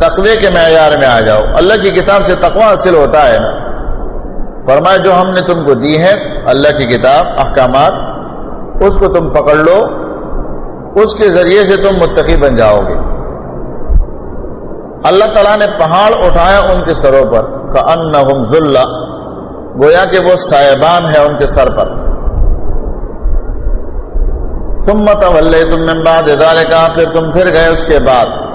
تقوی کے معیار میں آ جاؤ۔ اللہ کی کتاب سے تقوی حاصل ہوتا ہے۔ نا فرمایا، جو ہم نے تم کو دی ہے اللہ کی کتاب، احکامات، اس کو تم پکڑ لو۔ اس کے ذریعے سے تم متقی بن جاؤ گے اللہ تعالیٰ نے پہاڑ اٹھایا ان کے سروں پر۔ کا ان ذلہ۔ گویا کہ وہ صاحبان ہے ان کے سر پر۔ تم مت تم من بعد ذلك پھر تم پھر گئے اس کے بعد۔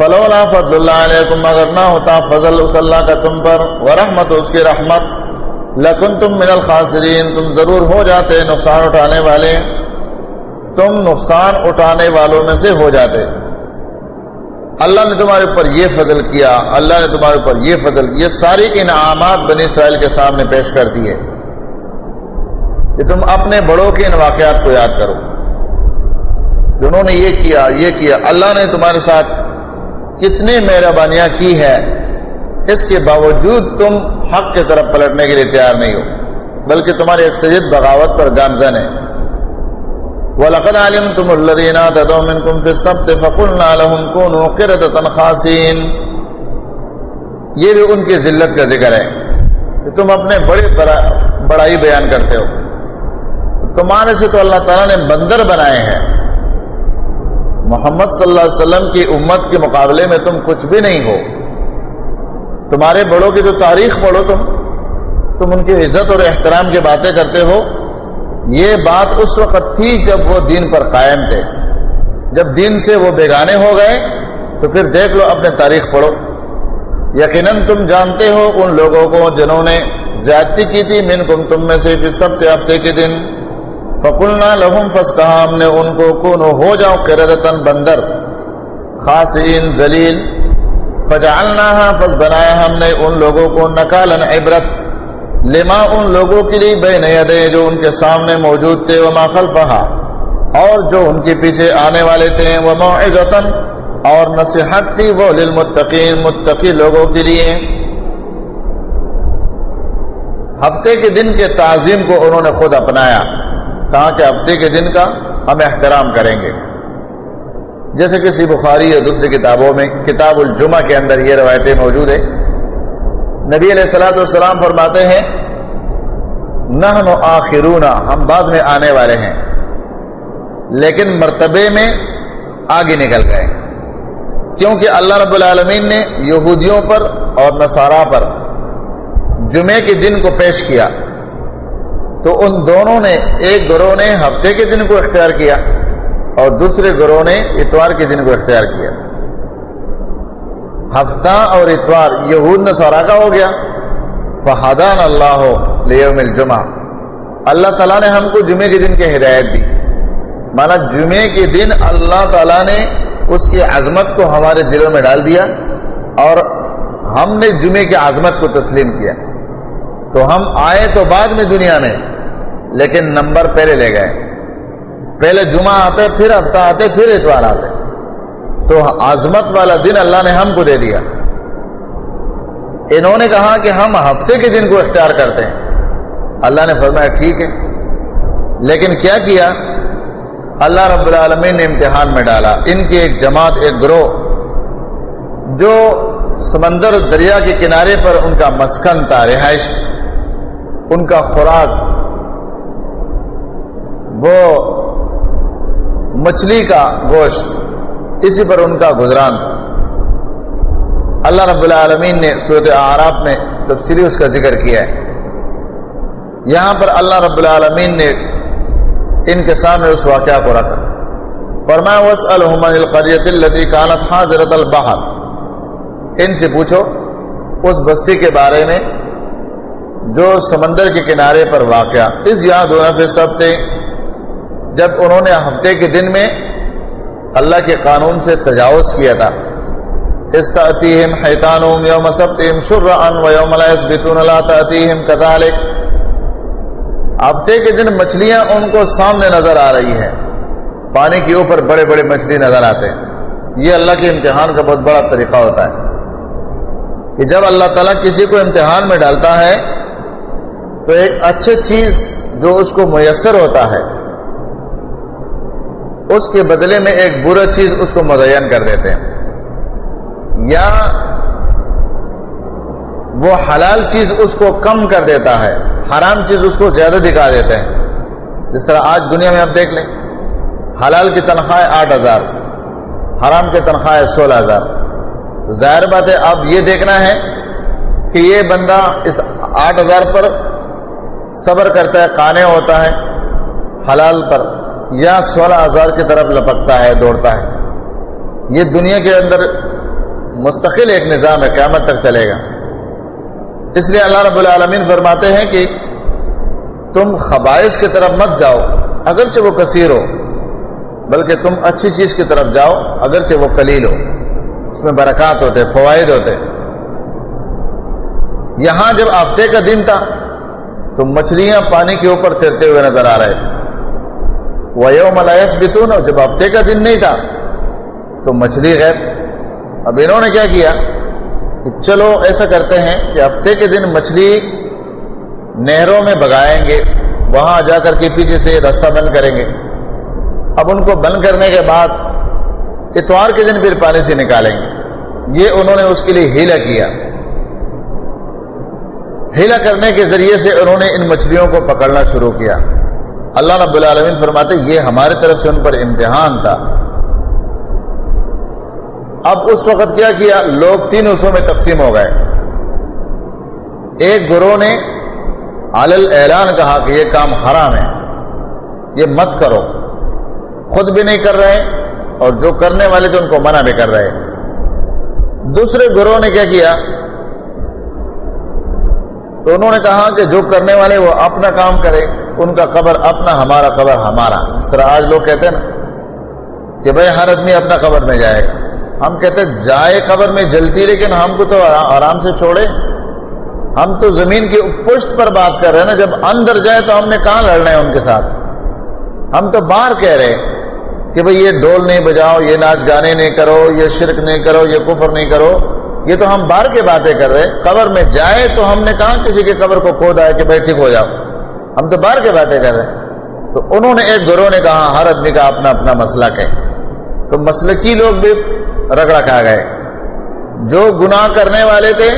فلولا فضل اللہ علیکم، اگر نہ ہوتا فضل اس اللہ کا تم پر، ورحمت اس کی رحمت۔ لکن تم من الخاسرین، تم ضرور ہو جاتے نقصان اٹھانے والے۔ تم نقصان اٹھانے والوں میں سے ہو جاتے۔ اللہ نے تمہارے اوپر یہ فضل کیا، اللہ نے تمہارے اوپر یہ فضل، یہ ساری انعامات بنی اسرائیل کے سامنے پیش کر دیے۔ کہ تم اپنے بڑوں کے ان واقعات کو یاد کرو۔ جنہوں نے یہ کیا یہ کیا، اللہ نے تمہارے ساتھ کتنی مہربانیاں کی ہے، اس کے باوجود تم حق کی طرف پلٹنے کے لیے تیار نہیں ہو، بلکہ تمہاری اکثریت بغاوت پر گامزن ہے وَلَقَدْ عَلِمْتُمُ الَّذِينَ اعْتَدَوْا مِنْكُمْ فِي السَّبْتِ فَقُلْنَا لَهُمْ كُونُوا قِرَدَةً خَاسِئِينَ۔ یہ بھی ان کی ذلت کا ذکر ہے کہ تم اپنے بڑے بڑائی بیان کرتے ہو۔ تمہارے سے تو اللہ تعالیٰ نے بندر بنائے ہیں۔ محمد صلی اللہ علیہ وسلم کی امت کے مقابلے میں تم کچھ بھی نہیں ہو۔ تمہارے بڑوں کی جو تاریخ پڑھو تم تم ان کی عزت اور احترام کی باتیں کرتے ہو۔ یہ بات اس وقت تھی جب وہ دین پر قائم تھے۔ جب دین سے وہ بیگانے ہو گئے، تو پھر دیکھ لو اپنے تاریخ پڑھو۔ یقیناً تم جانتے ہو ان لوگوں کو جنہوں نے زیادتی کی تھی من کم تم میں سے سب ہفتے کے دن۔ فکلنا لہم فس کہا ہم نے ان کو کون ہو جاؤ کرتن بندر خاصین ذلیل فجعلنا فس بنایا ہم نے ان لوگوں کو نکالن عبرت، لما ان لوگوں کے لیے بے نیدے جو ان کے سامنے موجود تھے وہ ماخل پہا اور جو ان کے پیچھے آنے والے تھے وہ معزتن اور نصیحت تھی وہ للمتقین، متقی لوگوں کے لیے۔ ہفتے کے دن کے تعظیم کو انہوں نے خود اپنایا۔ کہا کہ ہفتے کے دن کا ہم احترام کریں گے۔ جیسے کسی بخاری یا دوسری کتابوں میں کتاب الجمہ کے اندر یہ روایتیں موجود ہیں۔ نبی علیہ السلاۃ والسلام فرماتے ہیں نہ آخرون، ہم بعد میں آنے والے ہیں۔ لیکن مرتبے میں آگے نکل گئے۔ کیونکہ اللہ رب العالمین نے یہودیوں پر اور نصارہ پر جمعے کے دن کو پیش کیا۔ تو ان دونوں نے، ایک گروہ نے ہفتے کے دن کو اختیار کیا اور دوسرے گروہ نے اتوار کے دن کو اختیار کیا۔ ہفتہ اور اتوار، یہود نصارہ کا ہو گیا۔ فہادان اللہ لیوم الجمعہ اللہ تعالیٰ نے ہم کو جمعے کے دن کی ہدایت دی۔ مانا جمعے کے دن اللہ تعالیٰ نے اس کی عظمت کو ہمارے دلوں میں ڈال دیا اور ہم نے جمعے کی عظمت کو تسلیم کیا۔ تو ہم آئے تو بعد میں دنیا میں لیکن نمبر پہلے لے گئے۔ پہلے جمعہ آتے، پھر ہفتہ آتے، پھر اتوار آتے۔ تو عظمت والا دن اللہ نے ہم کو دے دیا۔ انہوں نے کہا کہ ہم ہفتے کے دن کو اختیار کرتے ہیں۔ اللہ نے فرمایا، ٹھیک ہے۔ لیکن کیا کیا؟ اللہ رب العالمین نے امتحان میں ڈالا۔ ان کی ایک جماعت، ایک گروہ، جو سمندر دریا کے کنارے پر ان کا مسکن تھا، رہائش۔ ان کا خوراک وہ مچھلی کا گوشت، اسی پر ان کا گزران۔ تھا اللہ رب العالمین نے صورت آراف میں تفصیلی اس کا ذکر کیا ہے۔ یہاں پر اللہ رب العالمین نے ان کے سامنے اس واقعہ کو رکھا۔ فرمایا وسلم القریت التی کانت حاضرت البحر۔ ان سے پوچھو، اس بستی کے بارے میں جو سمندر کے کنارے پر واقع اس یاد ہونا پھر سب تھے جب انہوں نے ہفتے کے دن میں اللہ کے قانون سے تجاوز کیا تھا۔ استعتیہم حیتانہم یوم سبتہم شرعن و یوم لا یسبتون لا تعتیہم کذالک۔ ہفتے کے دن مچھلیاں ان کو سامنے نظر آ رہی ہیں۔ پانی کے اوپر بڑے بڑے مچھلی نظر آتے ہیں۔ یہ اللہ کے امتحان کا بہت بڑا طریقہ ہوتا ہے۔ کہ جب اللہ تعالیٰ کسی کو امتحان میں ڈالتا ہے تو ایک اچھی چیز جو اس کو میسر ہوتا ہے۔ اس کے بدلے میں ایک برا چیز اس کو مدعین کر دیتے ہیں۔ یا وہ حلال چیز اس کو کم کر دیتا ہے، حرام چیز اس کو زیادہ دکھا دیتے ہیں۔ جس طرح آج دنیا میں آپ دیکھ لیں، حلال کی تنخواہ آٹھ ہزار، حرام کی تنخواہ سولہ ہزار۔ ظاہر بات ہے اب یہ دیکھنا ہے کہ یہ بندہ اس آٹھ ہزار پر صبر کرتا ہے کانے ہوتا ہے حلال پر۔ یا سولہ ہزار کی طرف لپکتا ہے، دوڑتا ہے۔ یہ دنیا کے اندر مستقل ایک نظام ہے، قیامت تک چلے گا۔ اس لیے اللہ رب العالمین فرماتے ہیں کہ تم خبائش کی طرف مت جاؤ، اگرچہ وہ کثیر ہو، بلکہ تم اچھی چیز کی طرف جاؤ، اگرچہ وہ کلیل ہو۔ اس میں برکات ہوتے، فوائد ہوتے۔ یہاں جب ہفتے کا دن تھا، تو مچھلیاں پانی کے اوپر تیرتے ہوئے نظر آ رہے تھے۔ وہ ملائس بتون جب ہفتے کا دن نہیں تھا، تو مچھلی غیر اب انہوں نے کیا کیا؟ کہ چلو ایسا کرتے ہیں کہ ہفتے کے دن مچھلی نہروں میں بگائیں گے، وہاں جا کر کے پیچھے سے راستہ بند کریں گے۔ اب ان کو بند کرنے کے بعد اتوار کے دن پھر پانی سے نکالیں گے۔ یہ انہوں نے اس کے لیے ہیلا کیا۔ ہیلا کرنے کے ذریعے سے انہوں نے ان مچھلیوں کو پکڑنا شروع کیا۔ اللہ رب العالمین فرماتے یہ ہماری طرف سے ان پر امتحان تھا۔ اب اس وقت کیا کیا؟ لوگ تین حصوں میں تقسیم ہو گئے۔ ایک گروہ نے علل اعلان کہا کہ یہ کام حرام ہے، یہ مت کرو۔ خود بھی نہیں کر رہے اور جو کرنے والے تھے ان کو منع بھی کر رہے۔ دوسرے گروہ نے کیا کیا؟ تو انہوں نے کہا کہ جو کرنے والے وہ اپنا کام کرے۔ ان کا قبر اپنا، ہمارا قبر ہمارا۔ اس طرح آج لوگ کہتے ہیں نا کہ بھائی ہر آدمی اپنا قبر میں جائے۔ گا ہم کہتے جائے قبر میں جلتی، لیکن ہم کو تو آرام سے چھوڑے۔ ہم تو زمین کی پشت پر بات کر رہے ہیں نا۔ جب اندر جائے تو ہم نے کہاں لڑنا ہے ان کے ساتھ؟ ہم تو باہر کہہ رہے کہ بھئی یہ ڈول نہیں بجاؤ، یہ ناچ گانے نہیں کرو، یہ شرک نہیں کرو، یہ کفر نہیں کرو۔ یہ تو ہم باہر کی باتیں کر رہے قبر میں جائے تو ہم نے کہا کسی کے قبر کو کھودا ہے کہ بھائی ٹھیک ہو جاؤ؟ ہم تو باہر کی باتیں کر رہے ہیں۔ تو انہوں نے ایک گروہ نے کہا، ہر آدمی کا اپنا اپنا مسئلہ کہ تو مسلکی لوگ بھی رگڑا کھا گئے۔ جو گناہ کرنے والے تھے،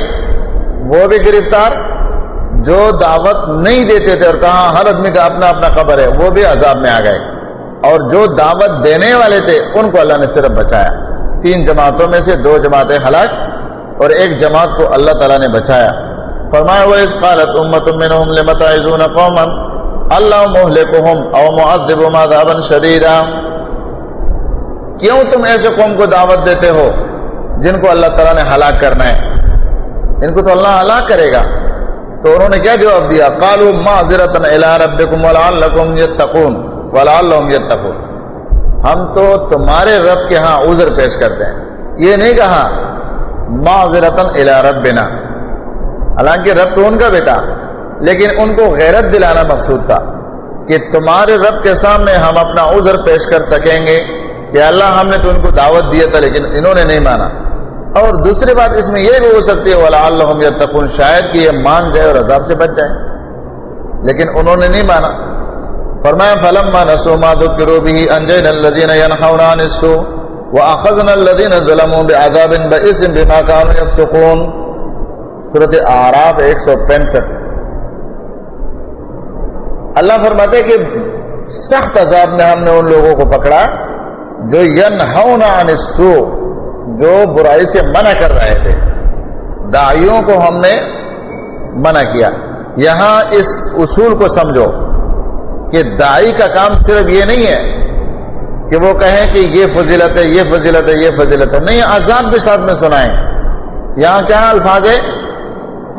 وہ بھی گرفتار۔ جو دعوت نہیں دیتے تھے اور کہا، ہر آدمی کا اپنا اپنا خبر ہے، وہ بھی عذاب میں آ گئے۔ اور جو دعوت دینے والے تھے، ان کو اللہ نے صرف بچایا۔ تین جماعتوں میں سے دو جماعتیں ہلاک اور ایک جماعت کو اللہ تعالیٰ نے بچایا۔ فرمایا وہ اس قالت امت منہم لمتعزون قوما؟ اللہ مہلکہم او معذبهم عذابا شدیدا۔ کیوں تم ایسے قوم کو دعوت دیتے ہو جن کو اللہ تعالیٰ نے ہلاک کرنا ہے؟ ان کو تو اللہ ہلاک کرے گا۔ تو انہوں نے کیا جواب دیا؟ قالوا معذرتا الى ربكم ولعلكم يتقون۔ ولعلهم يتقون۔ ہم تو تمہارے رب کے ہاں عذر پیش کرتے ہیں۔ یہ نہیں کہا معذرتن الى ربنا۔ حالانکہ رب تو ان کا بیٹا، لیکن ان کو غیرت دلانا مقصود تھا کہ تمہارے رب کے سامنے ہم اپنا عذر پیش کر سکیں گے کہ اللہ ہم نے تو ان کو دعوت دیا تھا لیکن انہوں نے نہیں مانا۔ اور دوسری بات اس میں یہ بھی ہو سکتی ہے ولا اللہ تکن شاید کہ یہ مان جائے اور عذاب سے بچ جائے۔ لیکن انہوں نے نہیں مانا۔ فرمایا، فلما نسوا ما به الذين عن السوء واخذنا الذين ظلموا بعذاب بئس بما كانوا يفسقون۔ سورۃ اعراف 165 اللہ فرماتے کہ سخت عذاب میں ہم نے ان لوگوں کو پکڑا جو ینہون عن السوء، جو برائی سے منع کر رہے تھے۔ دائیوں کو ہم نے منع کیا۔ یہاں اس اصول کو سمجھو کہ دائی کا کام صرف یہ نہیں ہے کہ وہ کہیں کہ یہ فضیلت ہے، یہ فضیلت ہے، یہ فضیلت ہے۔ نہیں، عذاب بھی ساتھ میں سنائیں۔ یہاں کیا الفاظ ہے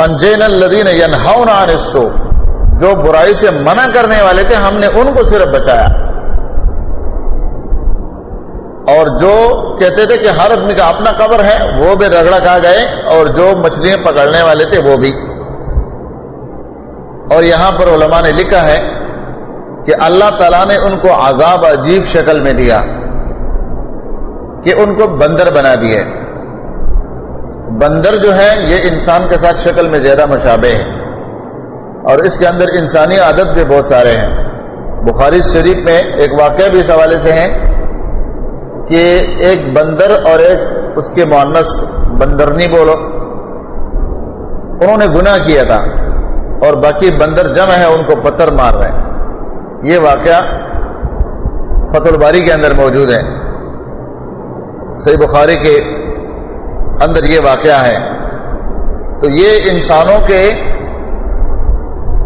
انجین الدین ینہون عن جو برائی سے منع کرنے والے تھے، ہم نے ان کو صرف بچایا۔ اور جو کہتے تھے کہ ہر آدمی کا اپنا قبر ہے، وہ بھی رگڑا کھا گئے، اور جو مچھلیاں پکڑنے والے تھے، وہ بھی۔ اور یہاں پر علماء نے لکھا ہے کہ اللہ تعالیٰ نے ان کو عذاب عجیب شکل میں دیا، کہ ان کو بندر بنا دیے۔ بندر جو ہے، یہ انسان کے ساتھ شکل میں زیادہ مشابہ ہے۔ اور اس کے اندر انسانی عادت بھی بہت سارے ہیں۔ بخاری شریف میں ایک واقعہ بھی اس حوالے سے ہے کہ ایک بندر اور ایک اس کے معنس بندرنی بولو۔ انہوں نے گناہ کیا تھا اور باقی بندر جمع ہے ان کو پتھر مار رہے ہیں۔ یہ واقعہ فتح الباری کے اندر موجود ہے۔ صحیح بخاری کے اندر یہ واقعہ ہے۔ تو یہ انسانوں کے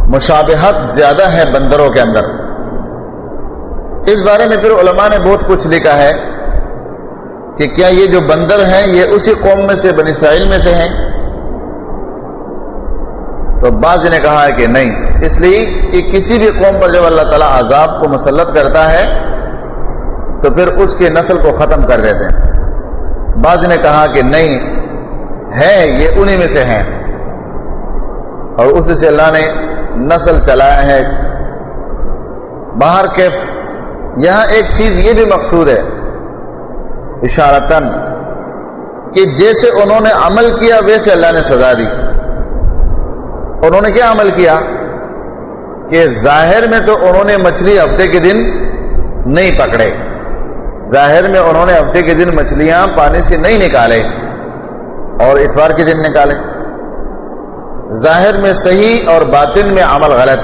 مشابہت زیادہ ہے بندروں کے اندر۔ اس بارے میں پھر علماء نے بہت کچھ لکھا ہے کہ کیا یہ جو بندر ہیں یہ اسی قوم میں سے بن اسرائیل میں سے ہیں؟ تو بعض نے کہا ہے کہ نہیں، اس لیے کہ کسی بھی قوم پر جب اللہ تعالیٰ عذاب کو مسلط کرتا ہے، تو پھر اس کی نسل کو ختم کر دیتے ہیں۔ بعض نے کہا کہ نہیں، ہے، یہ انہی میں سے ہیں۔ اور اس سے اللہ نے نسل چلایا ہے۔ باہر کے یہاں ایک چیز یہ بھی مقصود ہے اشارتن کہ جیسے انہوں نے عمل کیا، ویسے اللہ نے سزا دی۔ انہوں نے کیا عمل کیا؟ کہ ظاہر میں تو انہوں نے مچھلی ہفتے کے دن نہیں پکڑے۔ ظاہر میں انہوں نے ہفتے کے دن مچھلیاں پانی سے نہیں نکالے اور اتوار کے دن نکالے۔ ظاہر میں صحیح اور باطن میں عمل غلط۔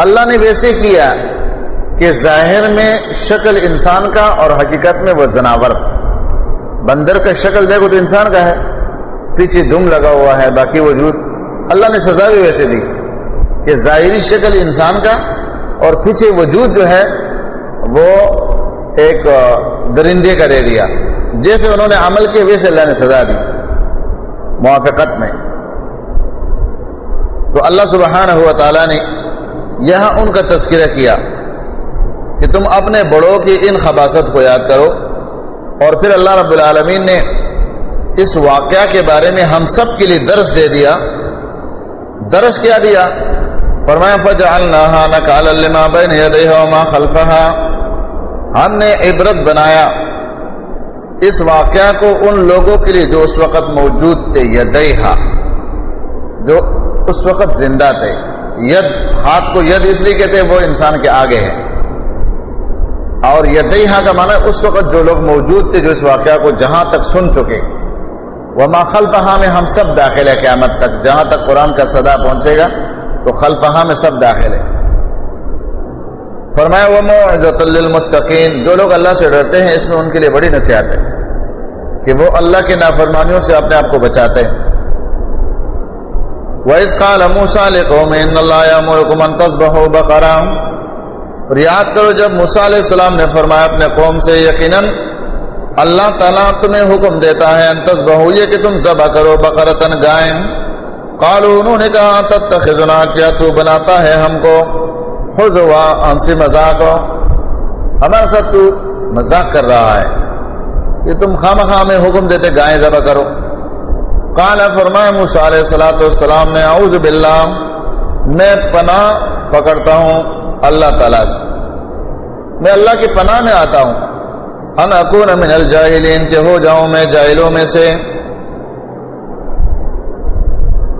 اللہ نے ویسے کیا کہ ظاہر میں شکل انسان کا اور حقیقت میں وہ جناور بندر کا شکل دیکھو تو انسان کا ہے۔ پیچھے دم لگا ہوا ہے، باقی وجود۔ اللہ نے سزا بھی ویسے دی کہ ظاہری شکل انسان کا اور پیچھے وجود جو ہے وہ ایک درندے کا دے دیا جیسے انہوں نے عمل کیا ویسے اللہ نے سزا دی، موافقت میں۔ تو اللہ سبحانہ ہوا تعالیٰ نے یہاں ان کا تذکرہ کیا کہ تم اپنے بڑوں کی ان خباصت کو یاد کرو، اور پھر اللہ رب العالمین نے اس واقعہ کے بارے میں ہم سب کے لیے درس دے دیا۔ درس کیا دیا؟ فرمایا خلفہ ہم نے عبرت بنایا اس واقعہ کو ان لوگوں کے لیے جو اس وقت موجود تھے، یدیہا، جو اس وقت زندہ تھے۔ ید، ہاتھ کو ید اس لیے کہتے وہ انسان کے آگے ہے اور یدیہا کا معنی اس وقت جو لوگ موجود تھے جو اس واقعہ کو جہاں تک سن چکے۔ وہ ماں خلفہا میں ہم سب داخل ہے قیامت تک۔ جہاں تک قرآن کا صدا پہنچے گا، تو خلفہا میں سب داخل ہے فرمایا، وہ معزت المتقین جو لوگ اللہ سے ڈرتے ہیں، اس میں ان کے لیے بڑی نصیحت ہے کہ وہ اللہ کے نافرمانیوں سے اپنے آپ کو بچاتے ہیں۔ وَإِذْ قَالَ مُوسَى لِقَوْمِ إِنَّ اللَّهَ يَأْمُرُكُمْ أَن تَذْبَحُوا بَقَرًا. اور یاد کرو، جب موسیٰ علیہ السلام نے فرمایا اپنے قوم سے، یقیناً اللہ تعالیٰ تمہیں حکم دیتا ہے ان تذبحوا یہ کہ تم ذبح کرو بقرتن گائیں۔ قالوا، انہوں نے کہا، تتخذنا، کیا تو بناتا ہے ہم کو؟ خذوا ان سے مذاق ہو۔ ہمارے ساتھ تو مذاق کر رہا ہے۔ کہ تم خام خواہ میں حکم دیتے، گائیں ذبح کرو۔ قال فرمائے موسیٰ علیہ صلاۃ والسلام نے، اعوذ باللہ، میں پناہ پکڑتا ہوں اللہ تعالیٰ سے۔ میں اللہ کی پناہ میں آتا ہوں۔ ان اکون من الجاہلین، کہ ہو جاؤں میں جاہلوں میں سے۔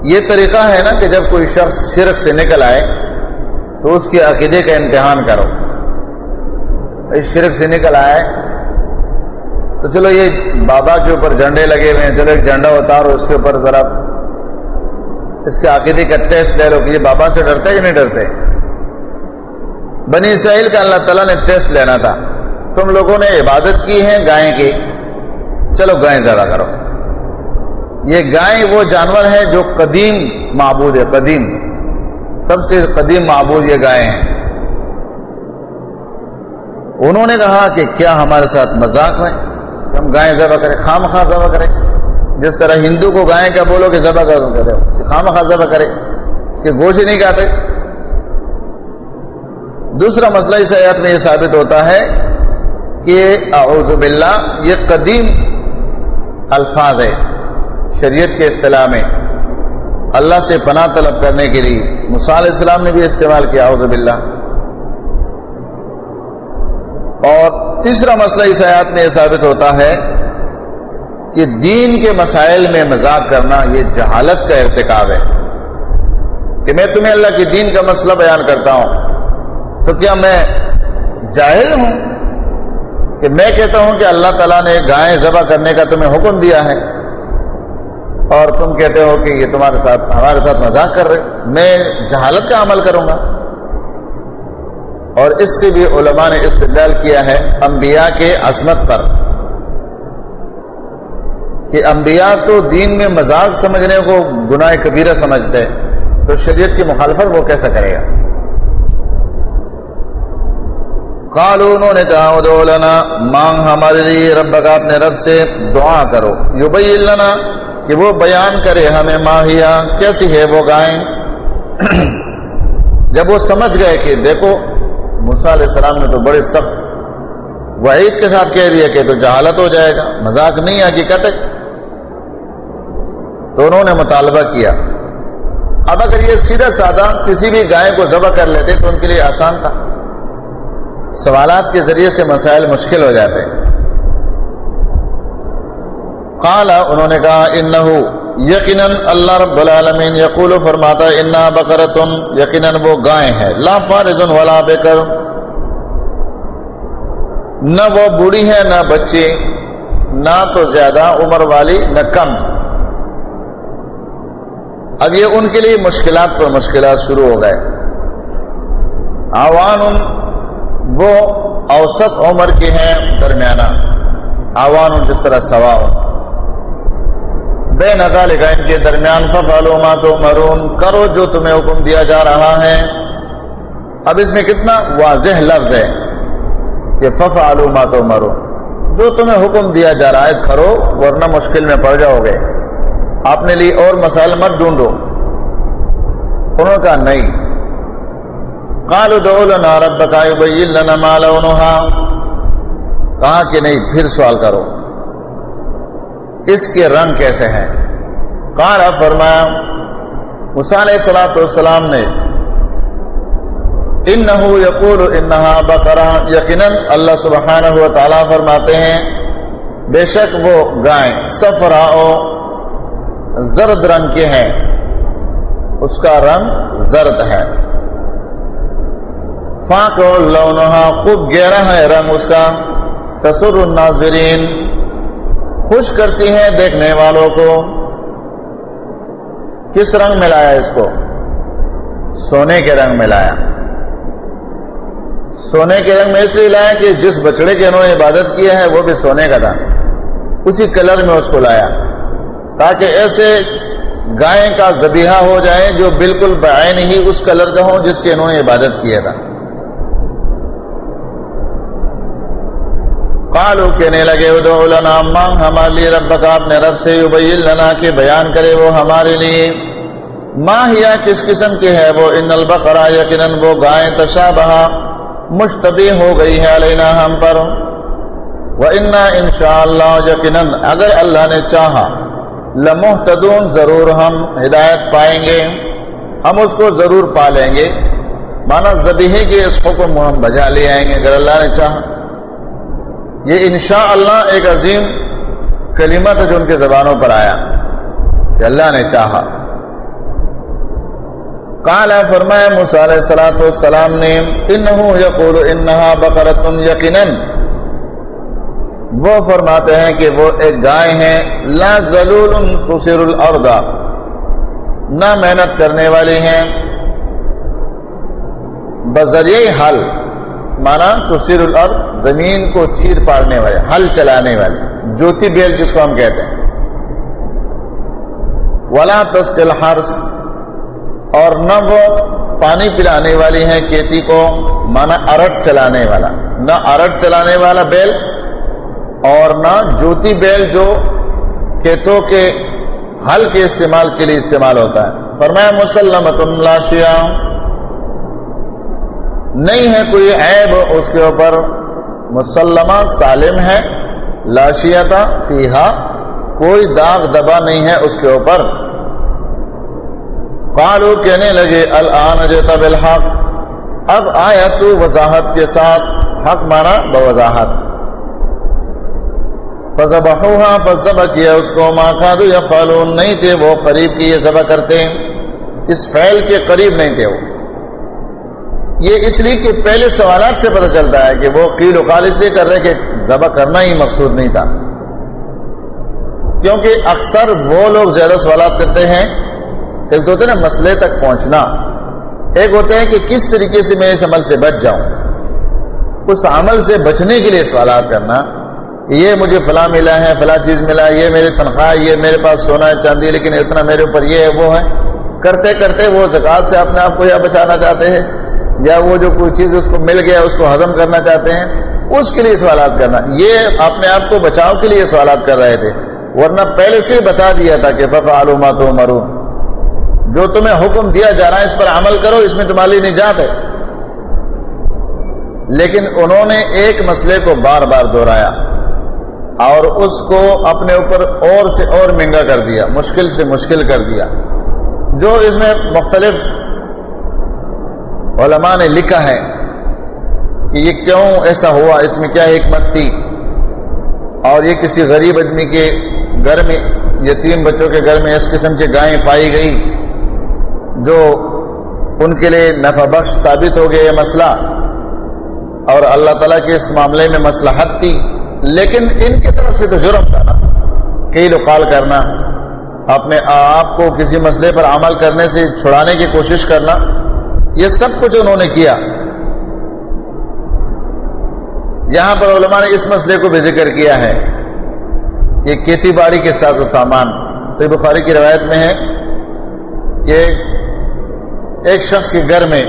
یہ طریقہ ہے نا، کہ جب کوئی شخص شرک سے نکل آئے تو اس کے عقیدے کا امتحان کرو۔ اس شرک سے نکل آئے۔ تو چلو یہ بابا کے اوپر جھنڈے لگے ہوئے ہیں۔ چلو ایک جھنڈا اتارو اس کے اوپر ذرا۔ اس کے عقیدے کا ٹیسٹ لے لو کہ یہ بابا سے ڈرتے کہ نہیں ڈرتے۔ بنی اسرائیل کا اللہ تعالیٰ نے ٹیسٹ لینا تھا۔ تم لوگوں نے عبادت کی ہے گائے کی۔ چلو گائے زیادہ کرو۔ یہ گائے وہ جانور ہے جو قدیم معبود ہے قدیم۔ سب سے قدیم معبود یہ گائے ہیں۔ انہوں نے کہا کہ کیا ہمارے ساتھ مذاق ہے؟ ہم گائے ذبح کریں خام خواہ ذبح کریں۔ جس طرح ہندو کو گائے کیا بولو کہ ذبح کرو خام خواہ ذبح کرے اس کے گوشت ہی نہیں کھاتے۔ دوسرا مسئلہ اس آیات میں یہ ثابت ہوتا ہے کہ اعوذ باللہ، یہ قدیم الفاظ ہے شریعت کے اصطلاح میں۔ اللہ سے پناہ طلب کرنے کے لیے علیہ السلام نے بھی استعمال کیا، اعوذ باللہ۔ اور تیسرا مسئلہ اس آیات میں یہ ثابت ہوتا ہے کہ دین کے مسائل میں مذاق کرنا یہ جہالت کا ارتکاب ہے۔ کہ میں تمہیں اللہ کے دین کا مسئلہ بیان کرتا ہوں، تو کیا میں جاہل ہوں؟ کہ میں کہتا ہوں کہ اللہ تعالیٰ نے گائے ذبح کرنے کا تمہیں حکم دیا ہے۔ اور تم کہتے ہو کہ یہ تمہارے ساتھ ہمارے ساتھ مذاق کر رہے میں جہالت کا عمل کروں گا۔ اور اس سے بھی علماء نے استدلال کیا ہے انبیاء کے عظمت پر۔ کہ انبیاء تو دین میں مذاق سمجھنے کو گناہ کبیرہ سمجھتے تو شریعت کی مخالفت وہ کیسا کرے گا؟ انہوں نے کہا لنا، مانگ ہمارے لیے رب کا اپنے رب سے دعا کرو۔ یو لنا کہ وہ بیان کرے ہمیں ماہیا کیسی ہے وہ گائیں؟ جب وہ سمجھ گئے کہ دیکھو علیہ السلام نے تو بڑے سخت وعید کے ساتھ کہہ دیا کہ تو جہالت ہو جائے گا، مذاق نہیں حقیقت تو انہوں نے مطالبہ کیا۔ اب اگر یہ سیدھا سادہ کسی بھی گائے کو ذبح کر لیتے تو ان کے لیے آسان تھا۔ سوالات کے ذریعے سے مسائل مشکل ہو جاتے۔ ہیں قالا انہوں نے کہا، انہو یقیناً اللہ رب العالمین یقول و فرماتا انا بکرتن یقیناً وہ گائے ہیں۔ لا فارزن ولا بکر نہ وہ بوڑھی ہے، نہ بچی، نہ تو زیادہ عمر والی، نہ کم۔ اب یہ ان کے لیے مشکلات پر مشکلات شروع ہو گئے۔ آوان وہ اوسط عمر کے ہیں درمیانہ۔ آوان جس طرح سوا بے نظال ان کے درمیان ففالو ما تو مرون کرو جو تمہیں حکم دیا جا رہا ہے۔ اب اس میں کتنا واضح لفظ ہے کہ فف آلو ما تو مرون جو تمہیں حکم دیا جا رہا ہے، کرو، ورنہ مشکل میں پڑ جاؤ گے۔ آپ نے لی اور مسائل مت ڈھونڈو۔ انہوں نے کہا نہیں۔ قالوا دعو لنا ربك يبين لنا ما لونها کہا کہ نہیں، پھر سوال کرو۔ اس کے رنگ کیسے ہیں؟ قال فرمایا، موسیٰ علیہ الصلوۃ والسلام نے انه يقول انها بقرہ، یقینا اللہ سبحانہ و تعالی فرماتے ہیں، بے شک وہ گائیں صفراء زرد رنگ کے ہیں، اس کا رنگ زرد ہے۔ فاق لونہا، خوب گہرا ہے رنگ اس کا تصر الناظرین خوش کرتی ہیں دیکھنے والوں کو؟ کس رنگ میں لایا اس کو؟ سونے کے رنگ میں لایا سونے کے رنگ میں اس لیے لایا کہ جس بچڑے کے انہوں نے عبادت کیا ہے، وہ بھی سونے کا تھا۔ اسی کلر میں اس کو لایا۔ تاکہ ایسے گائے کا زبیحہ ہو جائے جو بالکل بعین ہی اس کلر کا ہو جس کے انہوں نے عبادت کیا تھا قالو کہنے لگے، ادعو لنا، مانگ ہمارے لیے رب کا اپنے رب سے یبین لنا کہ بیان کرے وہ ہمارے لیے۔ ماں ہیا کس قسم کی ہے وہ؟ ان البقرہ یقیناً وہ گائیں تشابہ مشتبہ ہو گئی ہے علینا ہم پر۔ وہ انا ان شاء اللہ یقیناً اگر اللہ نے چاہا، لمحتدون ضرور ہم ہدایت پائیں گے۔ ہم اس کو ضرور پا لیں گے۔ مانا زبیحے کے اس حکم ہم بجا لے آئیں گے، اگر اللہ نے چاہا۔ یہ انشاء اللہ ایک عظیم کلمہ تھا جو ان کے زبانوں پر آیا کہ اللہ نے چاہا۔ کال ہے فرمایا علیہ سلاۃ والسلام نے، انہو یقول، انہا بقرتن یقیناً۔ وہ فرماتے ہیں کہ وہ ایک گائے ہیں۔ لا ضلول تصر الارض۔ نہ محنت کرنے والی ہیں۔ بذریعہ حل مانا تو الارض۔ زمین کو چیر پاڑنے والے ہل چلانے والے، جوتی بیل جس کو ہم کہتے ہیں۔ ولا تسکل ہرس اور نہ وہ پانی پلانے والی ہیں کھیتی کو مانا ارٹ چلانے والا۔ نہ ارٹ چلانے والا بیل اور نہ جوتی بیل جو کھیتوں کے ہل کے استعمال کے لیے استعمال ہوتا ہے۔ فرمایا مسلمت نہیں ہے کوئی عیب اس کے اوپر۔ مسلمہ سالم ہے لاشیتا فیحا کوئی داغ دبا نہیں ہے اس کے اوپر۔ قالو کہنے لگے، الان جیتا بالحق۔ اب آیا تو وضاحت کے ساتھ۔ حق مانا بوضاحت۔ فضبحوها فضبح کیا اس کو۔ ما کھادو یا فالون نہیں تھے وہ، قریب کی یہ ذبح کرتے۔ اس فعل کے قریب نہیں تھے وہ۔ یہ اس لیے کہ پہلے سوالات سے پتہ چلتا ہے کہ وہ قیل و قال اس لیے کر رہے کہ ذبح کرنا ہی مقصود نہیں تھا۔ کیونکہ اکثر وہ لوگ زیادہ سوالات کرتے ہیں، ایک تو ہوتے نا مسئلے تک پہنچنا۔ ایک ہوتے ہیں کہ کس طریقے سے میں اس عمل سے بچ جاؤں۔ اس عمل سے بچنے کے لیے سوالات کرنا۔ یہ مجھے فلاں ملا ہے، فلاں چیز ملا، یہ میری تنخواہ یہ میرے پاس سونا ہے، چاندی لیکن اتنا میرے اوپر یہ ہے، وہ ہے۔ کرتے کرتے وہ زکات سے اپنے آپ کو یا بچانا چاہتے ہیں۔ یا وہ جو کوئی چیز اس کو مل گیا، اس کو ہضم کرنا چاہتے ہیں، اس کے لیے سوالات کرنا۔ یہ اپنے آپ کو بچاؤ کے لیے سوالات کر رہے تھے۔ ورنہ پہلے سے بتا دیا تھا کہ پپا علومات مرو جو تمہیں حکم دیا جا رہا ہے، اس پر عمل کرو، اس میں تمہاری نجات ہے۔ لیکن انہوں نے ایک مسئلے کو بار بار دہرایا اور اس کو اپنے اوپر اور سے اور مہنگا کر دیا، مشکل سے مشکل کر دیا۔ جو اس میں مختلف علماء نے لکھا ہے کہ یہ کیوں ایسا ہوا؟ اس میں کیا حکمت تھی؟ اور یہ کسی غریب آدمی کے گھر میں یتیم بچوں کے گھر میں اس قسم کی گائیں پائی گئی جو ان کے لیے نفع بخش ثابت ہو گیا یہ مسئلہ۔ اور اللہ تعالیٰ کے اس معاملے میں مسئلہ حد تھی۔ لیکن ان کی طرف سے تو جرم تھا نا کئی لقال کرنا، اپنے آپ کو کسی مسئلے پر عمل کرنے سے چھڑانے کی کوشش کرنا۔ یہ سب کچھ انہوں نے کیا۔ یہاں پر علماء نے اس مسئلے کو بھی ذکر کیا ہے یہ کھیتی باڑی کے ساتھ و سامان۔ سی بخاری کی روایت میں ہے کہ ایک شخص کے گھر میں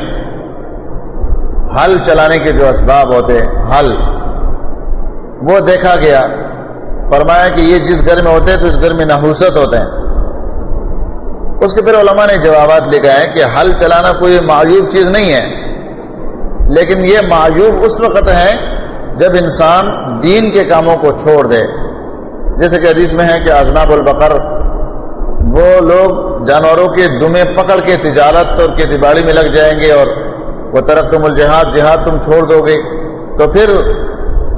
ہل چلانے کے جو اسباب ہوتے ہل، وہ دیکھا گیا۔ فرمایا کہ یہ جس گھر میں ہوتے ہیں تو اس گھر میں نحوست ہوتے ہیں۔ اس کے پھر علماء نے جوابات لکھا ہے کہ ہل چلانا کوئی معیوب چیز نہیں ہے۔ لیکن یہ معیوب اس وقت ہے جب انسان دین کے کاموں کو چھوڑ دے۔ جیسے کہ حدیث میں ہے کہ ازناب البقر، وہ لوگ جانوروں کے دمے پکڑ کے تجارت اور کھیتی باڑی میں لگ جائیں گے اور وہ طرف تم الجہاد، جہاد تم چھوڑ دو گے۔ تو پھر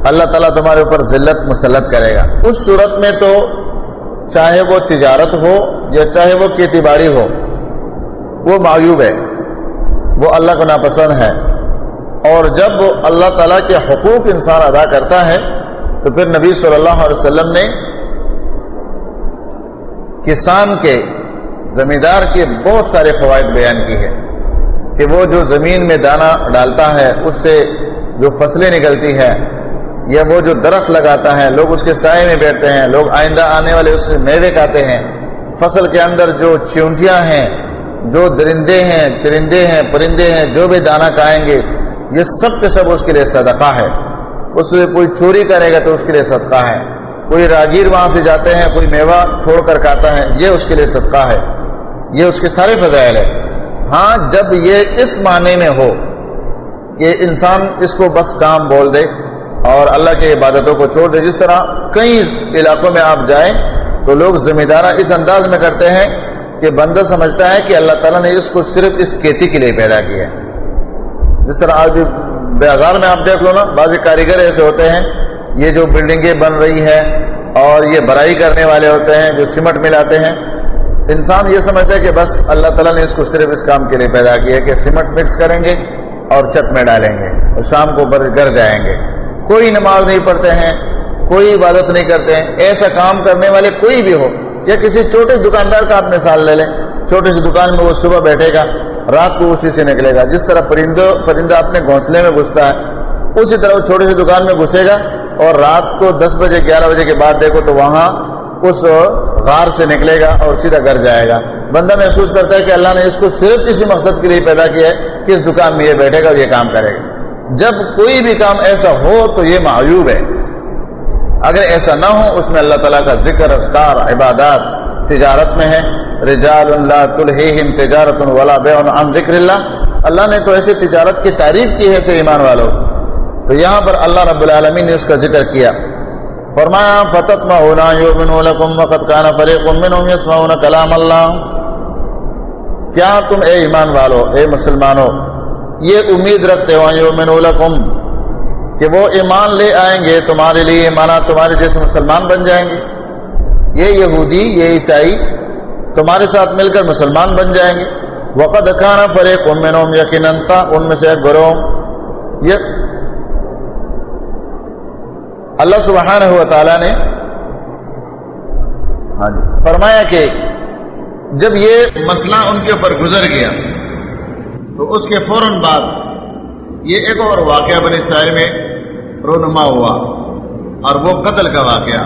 اللہ تعالیٰ تمہارے اوپر ذلت مسلط کرے گا۔ اس صورت میں تو چاہے وہ تجارت ہو یا چاہے وہ کھیتی باڑی ہو، وہ معیوب ہے، وہ اللہ کو ناپسند ہے۔ اور جب اللہ تعالیٰ کے حقوق انسان ادا کرتا ہے، تو پھر نبی صلی اللہ علیہ وسلم نے کسان کے زمیندار کے بہت سارے فوائد بیان کی ہے کہ وہ جو زمین میں دانا ڈالتا ہے، اس سے جو فصلیں نکلتی ہے یا وہ جو درخت لگاتا ہے، لوگ اس کے سائے میں بیٹھتے ہیں، لوگ آئندہ آنے والے اس سے میوے کھاتے ہیں۔ فصل کے اندر جو چونٹیاں ہیں، جو درندے ہیں، چرندے ہیں، پرندے ہیں، جو بھی دانا کھائیں گے، یہ سب کے سب اس کے لیے صدقہ ہے۔ اس میں کوئی چوری کرے گا تو اس کے لیے صدقہ ہے۔ کوئی راگیر وہاں سے جاتے ہیں، کوئی میوہ چھوڑ کر کھاتا ہے، یہ اس کے لیے صدقہ ہے۔ یہ اس کے سارے فضائل ہے ہاں جب یہ اس معنی میں ہو کہ انسان اس کو بس کام بول دے اور اللہ کی عبادتوں کو چھوڑ دے۔ جس طرح کئی علاقوں میں آپ جائیں تو لوگ ذمہ دارہ اس انداز میں کرتے ہیں کہ بندہ سمجھتا ہے کہ اللہ تعالیٰ نے اس کو صرف اس کھیتی کے لیے پیدا کیا ہے۔ جس طرح آج بازار میں آپ دیکھ لو نا، بعض کاریگر ایسے ہوتے ہیں، یہ جو بلڈنگیں بن رہی ہے اور یہ برائی کرنے والے ہوتے ہیں، جو سیمٹ ملاتے ہیں، انسان یہ سمجھتا ہے کہ بس اللہ تعالیٰ نے اس کو صرف اس کام کے لیے پیدا کیا کہ سیمٹ مکس کریں گے اور چھت میں ڈالیں گے اور شام کو گھر جائیں گے۔ کوئی نماز نہیں پڑھتے ہیں، کوئی عبادت نہیں کرتے ہیں، ایسا کام کرنے والے کوئی بھی ہو یا کسی چھوٹے دکاندار کا آپ مثال لے لیں چھوٹی سی دکان میں وہ صبح بیٹھے گا، رات کو اسی سے نکلے گا، جس طرح پرندوں پرندہ اپنے گھونسلے میں گھستا ہے، اسی طرح وہ چھوٹی سی دکان میں گھسے گا اور رات کو دس بجے، گیارہ بجے کے بعد دیکھو تو وہاں اس غار سے نکلے گا اور سیدھا گھر جائے گا۔ بندہ محسوس کرتا ہے کہ اللہ نے اس کو صرف کسی مقصد کے لیے پیدا کیا ہے کہ اس دکان میں یہ بیٹھے گا اور یہ کام کرے گا۔ جب کوئی بھی کام ایسا ہو تو یہ معیوب ہے۔ اگر ایسا نہ ہو، اس میں اللہ تعالیٰ کا ذکر اسکار عبادات تجارت میں ہے رجال اللہ تلہم تجارت ولا بے عن ذکر اللہ۔ اللہ نے تو ایسی تجارت کی تعریف کی ہے سے ایمان والوں۔ تو یہاں پر اللہ رب العالمین نے اس کا ذکر کیا۔ فرمایا فتت یومن وقت کانا فریق کلام اللہ کیا تم اے ایمان والو، اے مسلمانوں یہ امید رکھتے ہو یومن کہ وہ ایمان لے آئیں گے تمہارے لیے، مانا تمہارے جیسے مسلمان بن جائیں گے۔ یہ یہودی، یہ عیسائی تمہارے ساتھ مل کر مسلمان بن جائیں گے۔ وقت کھانا فرے قوم یقیناً، ان میں سے گروہ۔ اللہ سبحانہ ہوا تعالیٰ نے ہاں جی فرمایا کہ جب یہ مسئلہ ان کے اوپر گزر گیا تو اس کے فوراً بعد یہ ایک اور واقعہ بنی اسرائیل میں رونما ہوا اور وہ قتل کا واقعہ۔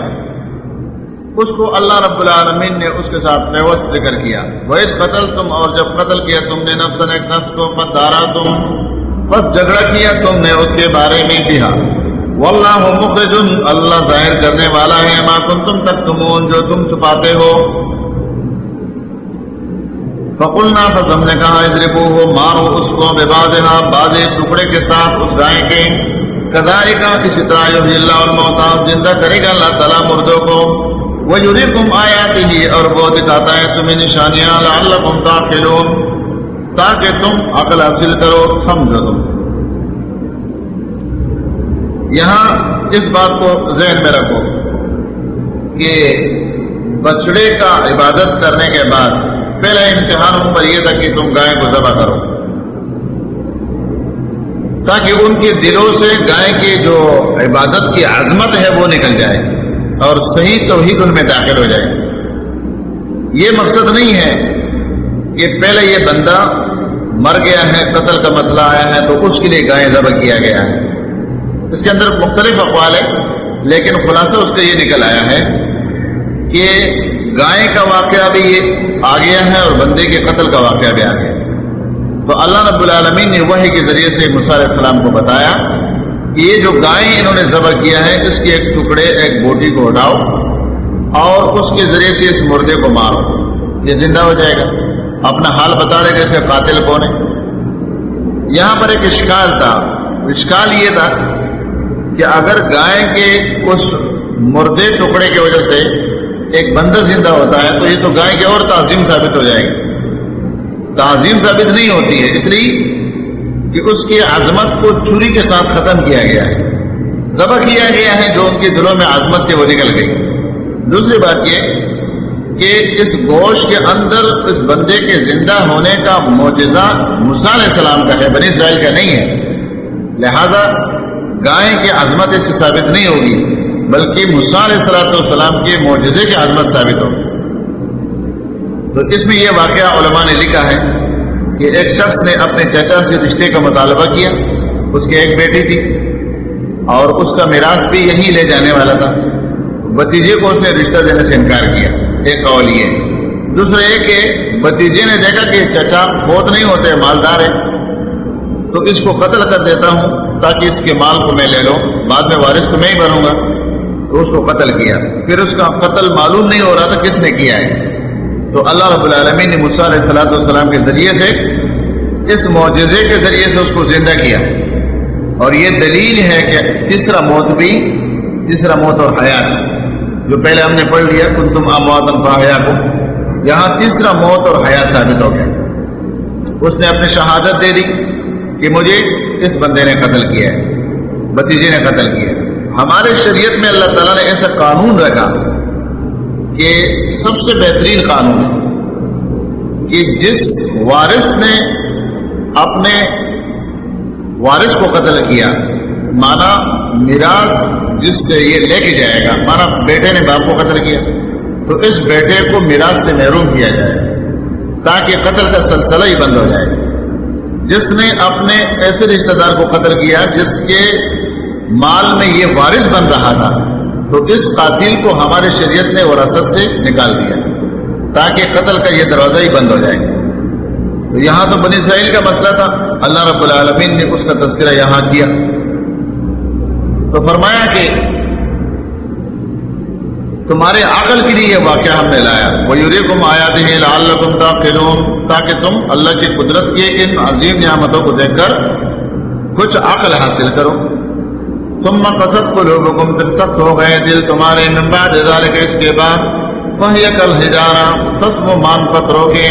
اس کو اللہ رب العالمین نے اس کے ساتھ پیوس ذکر کیا۔ وہ اس قتل تم اور جب قتل کیا تم نے نفس ایک نفس کو فتارا تم بس جھگڑا کیا تم نے اس کے بارے میں دیا واللہ مخرج۔ اللہ ظاہر کرنے والا ہے۔ ما کن تم تک تمون جو تم چھپاتے ہو۔ فقلنا بس ہم نے کہا ادرکو ہو مارو اس کو بے بازنا بازے ٹکڑے کے ساتھ اس گائے کے۔ کداری کا کسی طرح اللہ الموتا زندہ کرے گا، اللہ تعالیٰ مردوں کو۔ وہ یوری تم آیا ہی اور وہ دکھاتا ہے تمہیں نشانیاں، لعلکم تاخلون تاکہ تم عقل حاصل کرو، سمجھو تم۔ یہاں اس بات کو ذہن میں رکھو کہ بچڑے کا عبادت کرنے کے بعد پہلا امتحان ان پر یہ تھا کہ تم گائے کو ذبح کرو۔ تاکہ ان کے دلوں سے گائے کی جو عبادت کی عظمت ہے وہ نکل جائے اور صحیح توحید ان میں داخل ہو جائے۔ یہ مقصد نہیں ہے کہ پہلے یہ بندہ مر گیا ہے، قتل کا مسئلہ آیا ہے تو اس کے لیے گائے ذبح کیا گیا ہے۔ اس کے اندر مختلف اقوال ہے لیکن خلاصہ اس کا یہ نکل آیا ہے کہ گائے کا واقعہ بھی یہ آ گیا ہے اور بندے کے قتل کا واقعہ بھی آ گیا تو اللہ رب العالمین نے وحی کے ذریعے سے علیہ السلام کو بتایا کہ یہ جو گائے انہوں نے ذبح کیا ہے، اس کے ایک ٹکڑے، ایک بوٹی کو اٹھاؤ اور اس کے ذریعے سے اس مردے کو مارو۔ یہ زندہ ہو جائے گا۔ اپنا حال بتا رہے کہ اس کا قاتل کون ہے۔ یہاں پر ایک اشکال تھا۔ اشکال یہ تھا کہ اگر گائے کے اس مردے ٹکڑے کی وجہ سے ایک بندہ زندہ ہوتا ہے تو یہ تو گائے کی اور تعظیم ثابت ہو جائے گی۔ تعظیم ثابت نہیں ہوتی ہے، اس لیے کہ اس کی عظمت کو چھری کے ساتھ ختم کیا گیا ہے۔ ذبح کیا گیا ہے جو ان کے دلوں میں عظمت تھی وہ نکل گئی۔ دوسری بات یہ کہ اس گوشت کے اندر اس بندے کے زندہ ہونے کا معجزہ علیہ السلام کا ہے، بنی اسرائیل کا نہیں ہے۔ لہذا گائے کی عظمت اس سے ثابت نہیں ہوگی۔ بلکہ علیہ السلاۃ والسلام کے معجزے کی عظمت ثابت ہوگی تو اس میں یہ واقعہ علماء نے لکھا ہے کہ ایک شخص نے اپنے چچا سے رشتے کا مطالبہ کیا۔ اس کی ایک بیٹی تھی اور اس کا میراث بھی یہی لے جانے والا تھا۔ بتیجے کو اس نے رشتہ دینے سے انکار کیا۔ ایک قول یہ۔ دوسرا یہ کہ بتیجے نے دیکھا کہ چچا بہت نہیں ہوتے، مالدار ہے تو اس کو قتل کر دیتا ہوں تاکہ اس کے مال کو میں لے لوں۔ بعد میں وارث تو میں ہی بنوں گا۔ تو اس کو قتل کیا۔ پھر اس کا قتل معلوم نہیں ہو رہا تھا کس نے کیا ہے۔ تو اللہ رب العالمین نے مصع علیہ السلاۃ والسلام کے ذریعے سے اس معجزے کے ذریعے سے اس کو زندہ کیا۔ اور یہ دلیل ہے کہ تیسرا موت بھی تیسرا موت اور حیات۔ جو پہلے ہم نے پڑھ لیا کن تم اموات کو یہاں تیسرا موت اور حیات ثابت ہو گیا۔ اس نے اپنی شہادت دے دی کہ مجھے اس بندے نے قتل کیا ہے بتیجے نے قتل کیا ہمارے شریعت میں اللہ تعالیٰ نے ایسا قانون رکھا کہ سب سے بہترین قانون کہ جس وارث نے اپنے وارث کو قتل کیا، مانا میراث جس سے یہ لے کے جائے گا، مانا بیٹے نے باپ کو قتل کیا، تو اس بیٹے کو میراث سے محروم کیا جائے تاکہ قتل کا سلسلہ ہی بند ہو جائے۔ جس نے اپنے ایسے رشتہ دار کو قتل کیا جس کے مال میں یہ وارث بن رہا تھا، تو اس قاتل کو ہمارے شریعت نے وراثت سے نکال دیا، تاکہ قتل کا یہ دروازہ ہی بند ہو جائے۔ تو یہاں تو بنی اسرائیل کا مسئلہ تھا، اللہ رب العالمین نے اس کا تذکرہ یہاں کیا۔ تو فرمایا کہ تمہارے عقل کے لیے یہ واقعہ ہم نے لایا۔ وہ یوری کم آیا دیں لال تاکہ تم اللہ کی قدرت کی ان عظیم نعمتوں کو دیکھ کر کچھ عقل حاصل کرو۔ ثم قصد قلوبكم پھر سخت ہو گئے دل، تمہارے من بعد ذلك اس کے بعد، فہی کل ہجارا قسم مان پتروں کے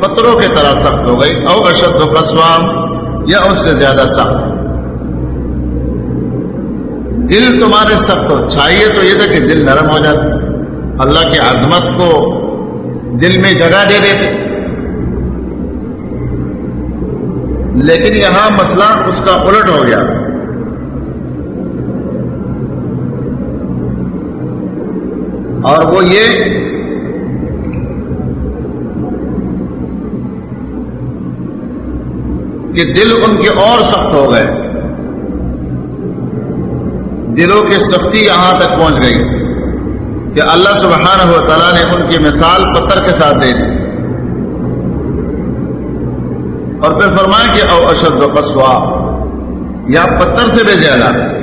پتروں کے طرح سخت ہو گئی، او اشد و قسوام یا اس سے زیادہ سخت۔ دل تمہارے سخت ہو چاہیے تو یہ تھا کہ دل نرم ہو جاتا۔ اللہ کی عظمت کو دل میں جگہ دے دیتے۔ لیکن یہاں مسئلہ اس کا الٹ ہو گیا۔ اور وہ یہ کہ دل ان کے اور سخت ہو گئے۔ دلوں کی سختی یہاں تک پہنچ گئی کہ اللہ سبحانہ و تعالیٰ نے ان کی مثال پتھر کے ساتھ دے دی۔ اور پھر فرمایا کہ او اشد و قصوا یا پتھر سے بھی زیادہ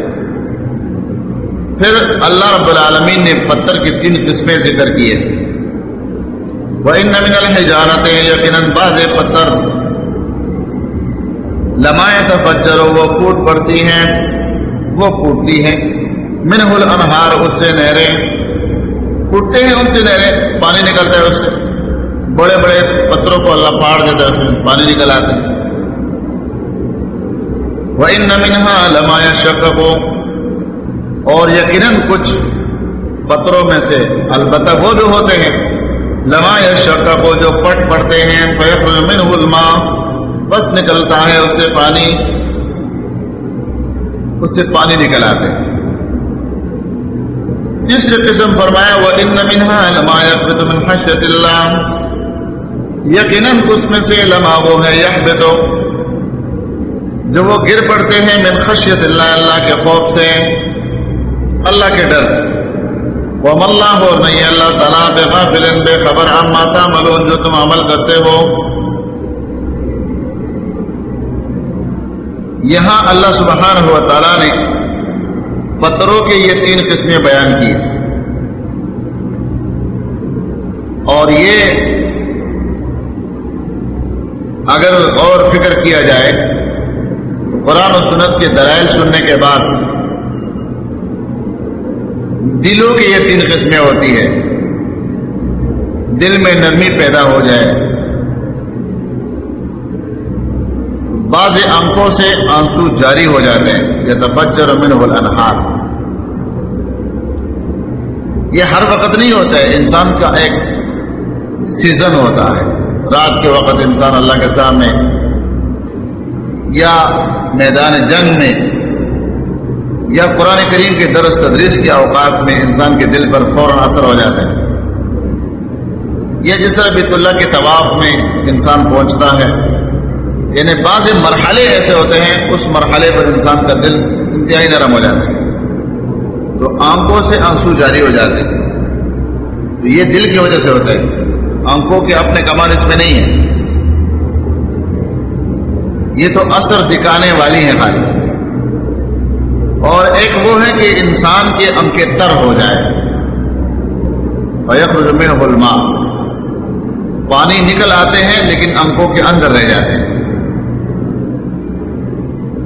پھر اللہ رب العالمین نے پتھر کی تین قسمیں ذکر کی ہے وہ ان نمین الحجارت یقیناً باز پتھر۔ لمائے تفجر وہ پھوٹ پڑتی ہیں، وہ پھوٹتی ہیں۔ منہ الانہار اس سے نہریں۔ پھوٹتے ہیں، ان سے نہریں۔ پانی نکلتا ہے اس سے۔ بڑے بڑے پتھروں کو اللہ پاڑ دیتا ہے پانی نکل آتے وہ ان نمینہ لمایا شک کو اور یقیناً کچھ پتھروں میں سے البتہ وہ جو ہوتے ہیں لمایا شک کو جو پٹ پڑتے ہیں فیخر من علما بس نکلتا ہے، اس سے پانی، اس سے پانی نکل آتے ہیں۔ تیسری قسم فرمایا وہ ان منہا لمایا من خشیت اللہ یقیناً اس میں سے لمحہ وہ ہے یہ جو وہ گر پڑتے ہیں، من خشیت اللہ اللہ کے خوف سے۔ اللہ کے ڈر سے۔ وہ ملا ہو نہیں، اللہ تعالیٰ بے غافل بے خبر ہم ماتا ملون جو تم عمل کرتے ہو۔ یہاں اللہ سبحانہ ہوا تعالیٰ نے پتھروں کے یہ تین قسمیں بیان کی۔ اور یہ اگر اور فکر کیا جائے، قرآن و سنت کے دلائل سننے کے بعد دلوں کی یہ تین قسمیں ہوتی ہے دل میں نرمی پیدا ہو جائے۔ بعض انکوں سے آنسو جاری ہو جاتے ہیں۔ یا تفجر من الانہار۔ یہ ہر وقت نہیں ہوتا ہے۔ انسان کا ایک سیزن ہوتا ہے۔ رات کے وقت انسان اللہ کے سامنے یا میدان جنگ میں یا قرآن کریم کے درس تدریس کے اوقات میں انسان کے دل پر فوراً اثر ہو جاتا ہے۔ یا جس طرح بیت اللہ کے طواف میں انسان پہنچتا ہے یعنی بعض مرحلے ایسے ہوتے ہیں، اس مرحلے پر انسان کا دل انتہائی نرم ہو جاتا ہے۔ تو آنکھوں سے آنسو جاری ہو جاتے ہیں۔ تو یہ دل کی وجہ سے ہوتا ہے۔ آنکھوں کے اپنے کمان اس میں نہیں ہے یہ تو اثر دکھانے والی ہے خالی۔ اور ایک وہ ہے کہ انسان کے انکے تر ہو جائے۔ فیق رجم علما پانی نکل آتے ہیں لیکن انکوں کے اندر رہ جاتے ہیں۔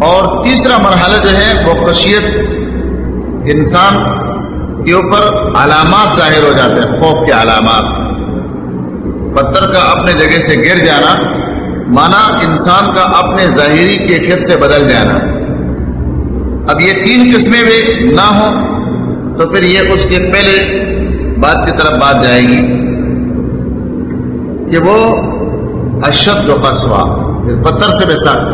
اور تیسرا مرحلہ جو ہے وہ خشیت۔ انسان کے اوپر علامات ظاہر ہو جاتے ہیں، خوف کے علامات۔ پتھر کا اپنے جگہ سے گر جانا، مانا انسان کا اپنے ظاہری کیفیت سے بدل جانا۔ اب یہ تین قسمیں بھی نہ ہوں تو پھر یہ اس کے پہلے بات کی طرف بات جائے گی کہ وہ اشد و قصوہ، پھر پتھر سے بھی سخت۔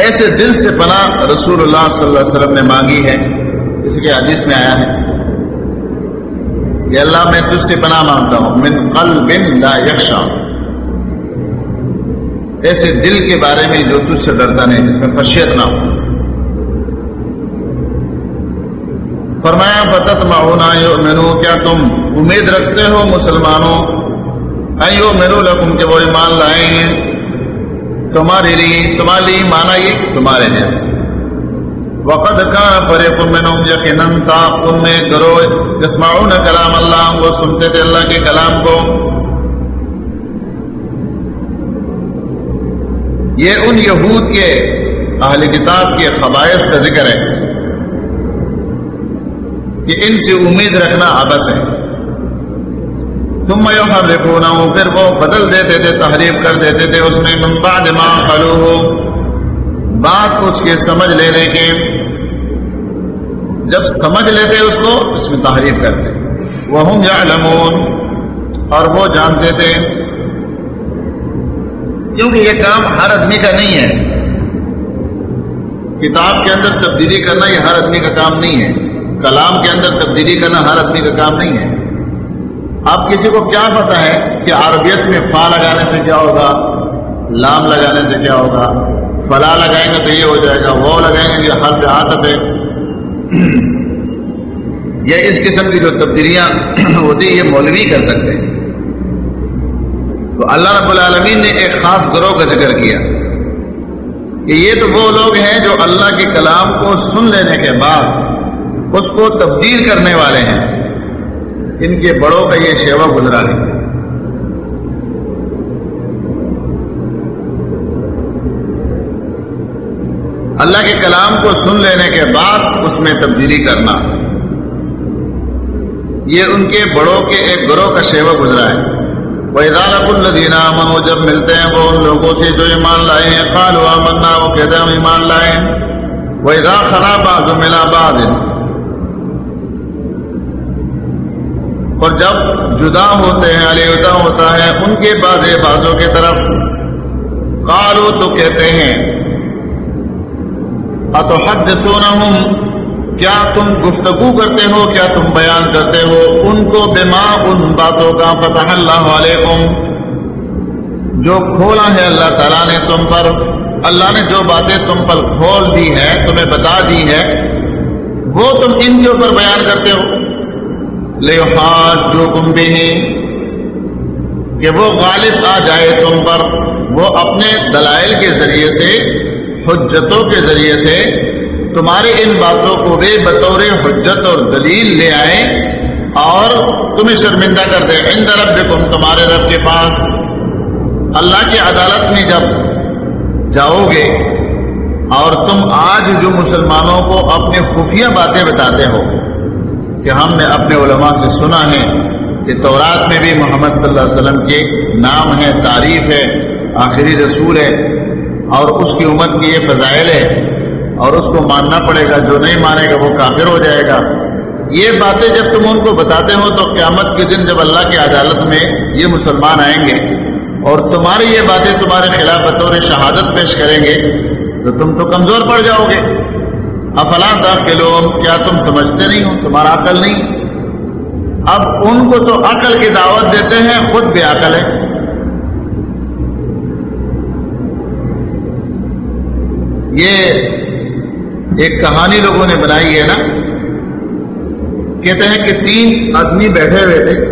ایسے دل سے پناہ رسول اللہ صلی اللہ علیہ وسلم نے مانگی ہے، اس کے حدیث میں آیا ہے کہ اللہ، میں تجھ سے پناہ مانگتا ہوں، من قلب لا یکشا ایسے دل کے بارے میں جو تجھ سے ڈرتا نہیں جس میں خشیت نہ ہو۔ فرمایا فتت معنا یؤمنو، کیا تم امید رکھتے ہو مسلمانوں؟ ایو میرو لکم، کہ وہ ایمان لائیں تمہارے لیے تمہارے لیے مانا یہ تمہارے جیسے۔ وقت کا پرے پمنم یقیناً تھا ان میں کرو جسماؤن کلام اللہ، وہ سنتے تھے اللہ کے کلام کو۔ یہ ان یہود کے اہل کتاب کے خبائش کا ذکر ہے کہ ان سے امید رکھنا آبس ہے۔ تم میں پھر وہ بدل دیتے تھے، تحریف کر دیتے تھے۔ اس میں من بعد ما خلو ہو بات اس کے سمجھ لینے کے۔ جب سمجھ لیتے اس کو، اس میں تحریف کرتے۔ وہ ہوں یا اور وہ جانتے تھے۔ کیونکہ یہ کام ہر آدمی کا نہیں ہے۔ کتاب کے اندر تبدیلی کرنا یہ ہر آدمی کا کام نہیں ہے۔ کلام کے اندر تبدیلی کرنا ہر آدمی کا کام نہیں ہے۔ اب کسی کو کیا پتا ہے کہ عربیت میں فا لگانے سے کیا ہوگا، لام لگانے سے کیا ہوگا؟ فلا لگائیں گے تو یہ ہو جائے گا وہ لگائیں گے یہ ہر آدت ہے۔ یا اس قسم کی جو تبدیلیاں ہوتی یہ مولوی کر سکتے ہیں۔ تو اللہ رب العالمین نے ایک خاص گروہ کا ذکر کیا کہ یہ تو وہ لوگ ہیں جو اللہ کے کلام کو سن لینے کے بعد اس کو تبدیل کرنے والے ہیں، ان کے بڑوں کا یہ شیوا گزرا ہے اللہ کے کلام کو سن لینے کے بعد اس میں تبدیلی کرنا، یہ ان کے بڑوں کے ایک گروہ کا شیوا گزرا ہے۔ وہ ادارت الدینہ جب ملتے ہیں وہ ان لوگوں سے جو ایمان لائے ہیں قالوا آمنا وہ کہتے ہیں ہم ایمان لائے ہیں وہ ادا خراب جو ملا باد اور جب جدا ہوتے ہیں علیحدہ ہوتا ہے، ان کے بعض بازوں کی طرف قالو تو کہتے ہیں اتحدثونہم کیا تم گفتگو کرتے ہو؟ کیا تم بیان کرتے ہو؟ ان کو بما ان باتوں کا فتح اللہ علیکم۔ جو کھولا ہے اللہ تعالیٰ نے تم پر۔ اللہ نے جو باتیں تم پر کھول دی ہے تمہیں بتا دی ہے وہ تم ان کے اوپر بیان کرتے ہو۔ لے جو تم بھی کہ وہ غالب آ جائے تم پر۔ وہ اپنے دلائل کے ذریعے سے، حجتوں کے ذریعے سے تمہاری ان باتوں کو بے بطور حجت اور دلیل لے آئے اور تمہیں شرمندہ کر دے ان رب تم تمہارے رب کے پاس۔ اللہ کی عدالت میں جب جاؤ گے اور تم آج جو مسلمانوں کو اپنے خفیہ باتیں بتاتے ہو کہ ہم نے اپنے علماء سے سنا ہے کہ تورات میں بھی محمد صلی اللہ علیہ وسلم کے نام ہے تعریف ہے، آخری رسول ہے اور اس کی امت کی یہ فضائل ہے اور اس کو ماننا پڑے گا، جو نہیں مانے گا وہ کافر ہو جائے گا۔ یہ باتیں جب تم ان کو بتاتے ہو تو قیامت کے دن جب اللہ کی عدالت میں یہ مسلمان آئیں گے اور تمہاری یہ باتیں تمہارے خلاف بطور شہادت پیش کریں گے تو تم تو کمزور پڑ جاؤ گے۔ افلا تھا کہ لوگ، کیا تم سمجھتے نہیں ہو؟ تمہارا عقل نہیں۔ اب ان کو تو عقل کی دعوت دیتے ہیں، خود بھی عقل ہے۔ یہ ایک کہانی لوگوں نے بنائی ہے نا، کہتے ہیں کہ تین آدمی بیٹھے ہوئے تھے۔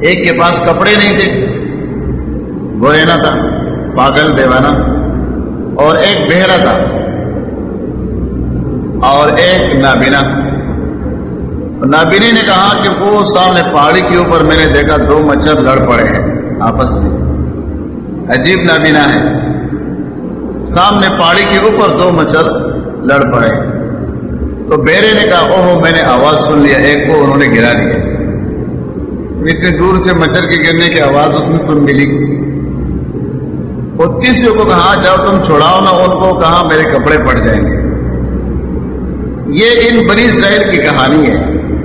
ایک کے پاس کپڑے نہیں تھے، وہ رہنا تھا، پاگل دیوانا اور ایک بہرا تھا، اور ایک نابینا۔ نابینی نے کہا کہ وہ سامنے پہاڑی کے اوپر میں نے دیکھا دو مچھر لڑ پڑے ہیں، آپس میں۔ عجیب نابینا ہے۔ سامنے پہاڑی کے اوپر دو مچھر لڑ پڑے۔ تو بیرے نے کہا اوہ میں نے آواز سن لیا، ایک کو انہوں نے گرا دیا اتنے دور سے مچھر کے گرنے کی آواز اس میں سن ملی۔ اور تیسرے کو کہا، جاؤ تم چھوڑاؤ نہ، ان کو کہا، میرے کپڑے پڑ جائیں گے۔ یہ ان بنی اسرائیل کی کہانی ہے۔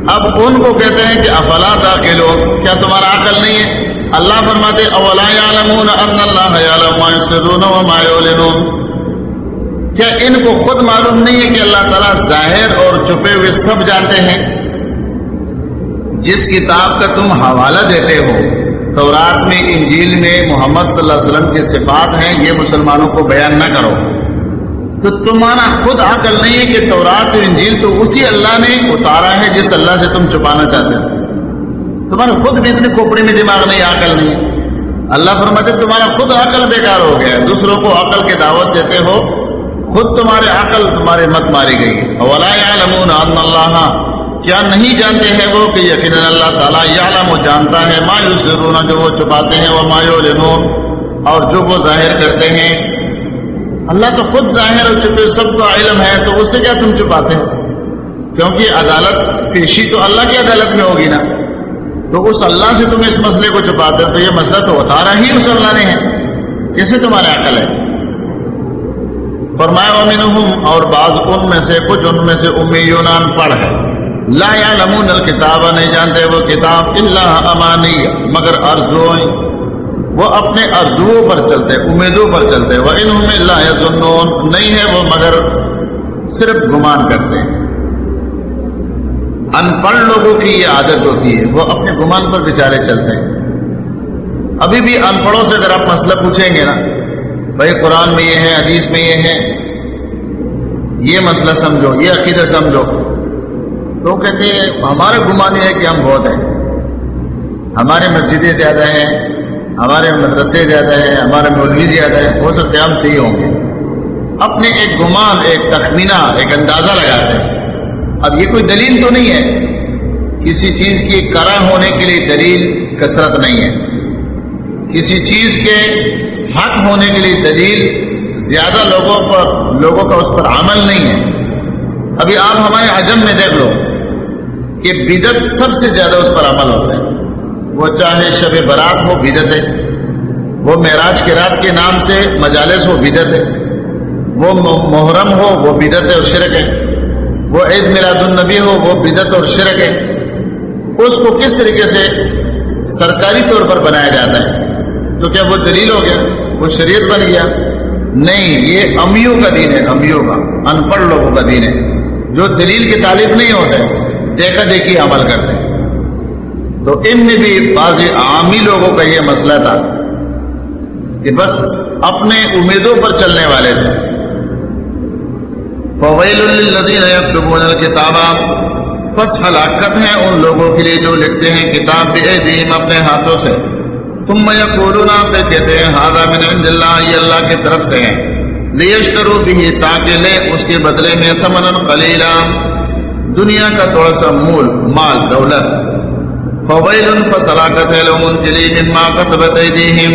اب ان کو کہتے ہیں کہ افلا تھا کہ لوگ کیا تمہارا عقل نہیں ہے؟ اللہ فرماتے اولا یعلمون ان اللہ یعلم ما یسرون و ما یعلنون کیا ان کو خود معلوم نہیں ہے کہ اللہ تعالیٰ ظاہر اور چھپے ہوئے سب جانتے ہیں؟ جس کتاب کا تم حوالہ دیتے ہو، تورات میں، انجیل میں، محمد صلی اللہ علیہ وسلم کے صفات ہیں، یہ مسلمانوں کو بیان نہ کرو۔ تو تمہارا خود عقل نہیں ہے کہ تورات اور انجیل تو اسی اللہ نے اتارا ہے جس اللہ سے تم چھپانا چاہتے ہو۔ تمہارا خود بھی اتنے کھوپڑی میں دماغ نہیں عقل نہیں اللہ فرماتے تمہارا خود عقل بیکار ہو گیا دوسروں کو عقل کی دعوت دیتے ہو، خود تمہارے عقل تمہارے مت ماری گئی اولا ان اللہ، کیا نہیں جانتے ہیں وہ کہ یقین اللہ تعالیٰ یعلم و جانتا ہے۔ مایوس رونا جو وہ چھپاتے ہیں وہ مایو لنون اور جو وہ ظاہر کرتے ہیں۔ اللہ تو خود ظاہر اور چھپے، سب کو علم ہے، تو اس سے کیا تم چھپاتے ہیں کیونکہ عدالت، پیشی تو اللہ کی عدالت میں ہوگی نا۔ تو اس اللہ سے تم اس مسئلے کو چھپاتے ہو تو یہ مسئلہ تو اتارا ہی اس اللہ نے ہے۔ کیسے تمہارے عقل ہے؟ فرمایا ومنہم، اور بعض ان میں سے، کچھ ان میں سے امیونان پڑھ ہے۔ لا یعلمون الکتاب، نہیں جانتے وہ کتاب، الا امانی مگر ارزو وہ اپنے ارزوؤں پر چلتے، امیدوں پر چلتے۔ وہ انہوں میں اللہ نہیں ہے وہ مگر صرف گمان کرتے ہیں۔ ان پڑھ لوگوں کی یہ عادت ہوتی ہے، وہ اپنے گمان پر بےچارے چلتے ہیں۔ ابھی بھی ان پڑھوں سے اگر آپ مسئلہ پوچھیں گے نا، بھائی قرآن میں یہ ہے، حدیث میں یہ ہے، یہ مسئلہ سمجھو، یہ عقیدہ سمجھو۔ تو کہتے ہیں ہمارا گمان یہ ہے کہ ہم بہت ہیں۔ ہمارے مسجدیں زیادہ ہیں، ہمارے مدرسے زیادہ ہیں، ہمارے مولوی زیادہ ہیں وہ سب ہم صحیح ہوں گے۔ اپنے ایک گمان، ایک تخمینہ، ایک اندازہ لگاتے ہیں۔ اب یہ کوئی دلیل تو نہیں ہے کسی چیز کی کرا ہونے کے لیے دلیل کثرت نہیں ہے۔ کسی چیز کے حق ہونے کے لیے دلیل زیادہ لوگوں پر، لوگوں کا اس پر عمل نہیں ہے۔ ابھی آپ ہمارے حجم میں دیکھ لو کہ بدت سب سے زیادہ اس پر عمل ہوتا ہے۔ وہ چاہے شب برات ہو بدت ہے، وہ معراج کے رات کے نام سے مجالس ہو بدت ہے، وہ محرم ہو وہ بدت ہے اور شرک ہے۔ وہ عید میلاد النبی ہو، وہ بدت اور شرک ہے۔ اس کو کس طریقے سے سرکاری طور پر بنایا جاتا ہے؟ تو کیا وہ دلیل ہو گیا؟ وہ شریعت بن گیا۔ نہیں، یہ امیوں کا دین ہے، امیوں کا ان پڑھ لوگوں کا دین ہے۔ جو دلیل کے طالب نہیں ہوتے، دیکھا دیکھی عمل کرتے۔ تو ان میں بھی بعض عامی لوگوں کا یہ مسئلہ تھا کہ بس اپنے امیدوں پر چلنے والے تھے۔ فویل الدین کتابہ بس ہلاکت ہے ان لوگوں کے لیے جو لکھتے ہیں کتاب بھی اپنے ہاتھوں سے۔ ثم یقولون پہ کہتے ہیں حاضا من عند اللہ، یہ اللہ کی طرف سے ہے۔ لیشترو بھی تاکہ لے اس کے بدلے میں ثمنا قلیلا۔ دنیا کا تھوڑا سا مول، مال، دولت۔ فویل فصلاکت ہے لهم ان کے لیے، مما کتبت ایدیہم۔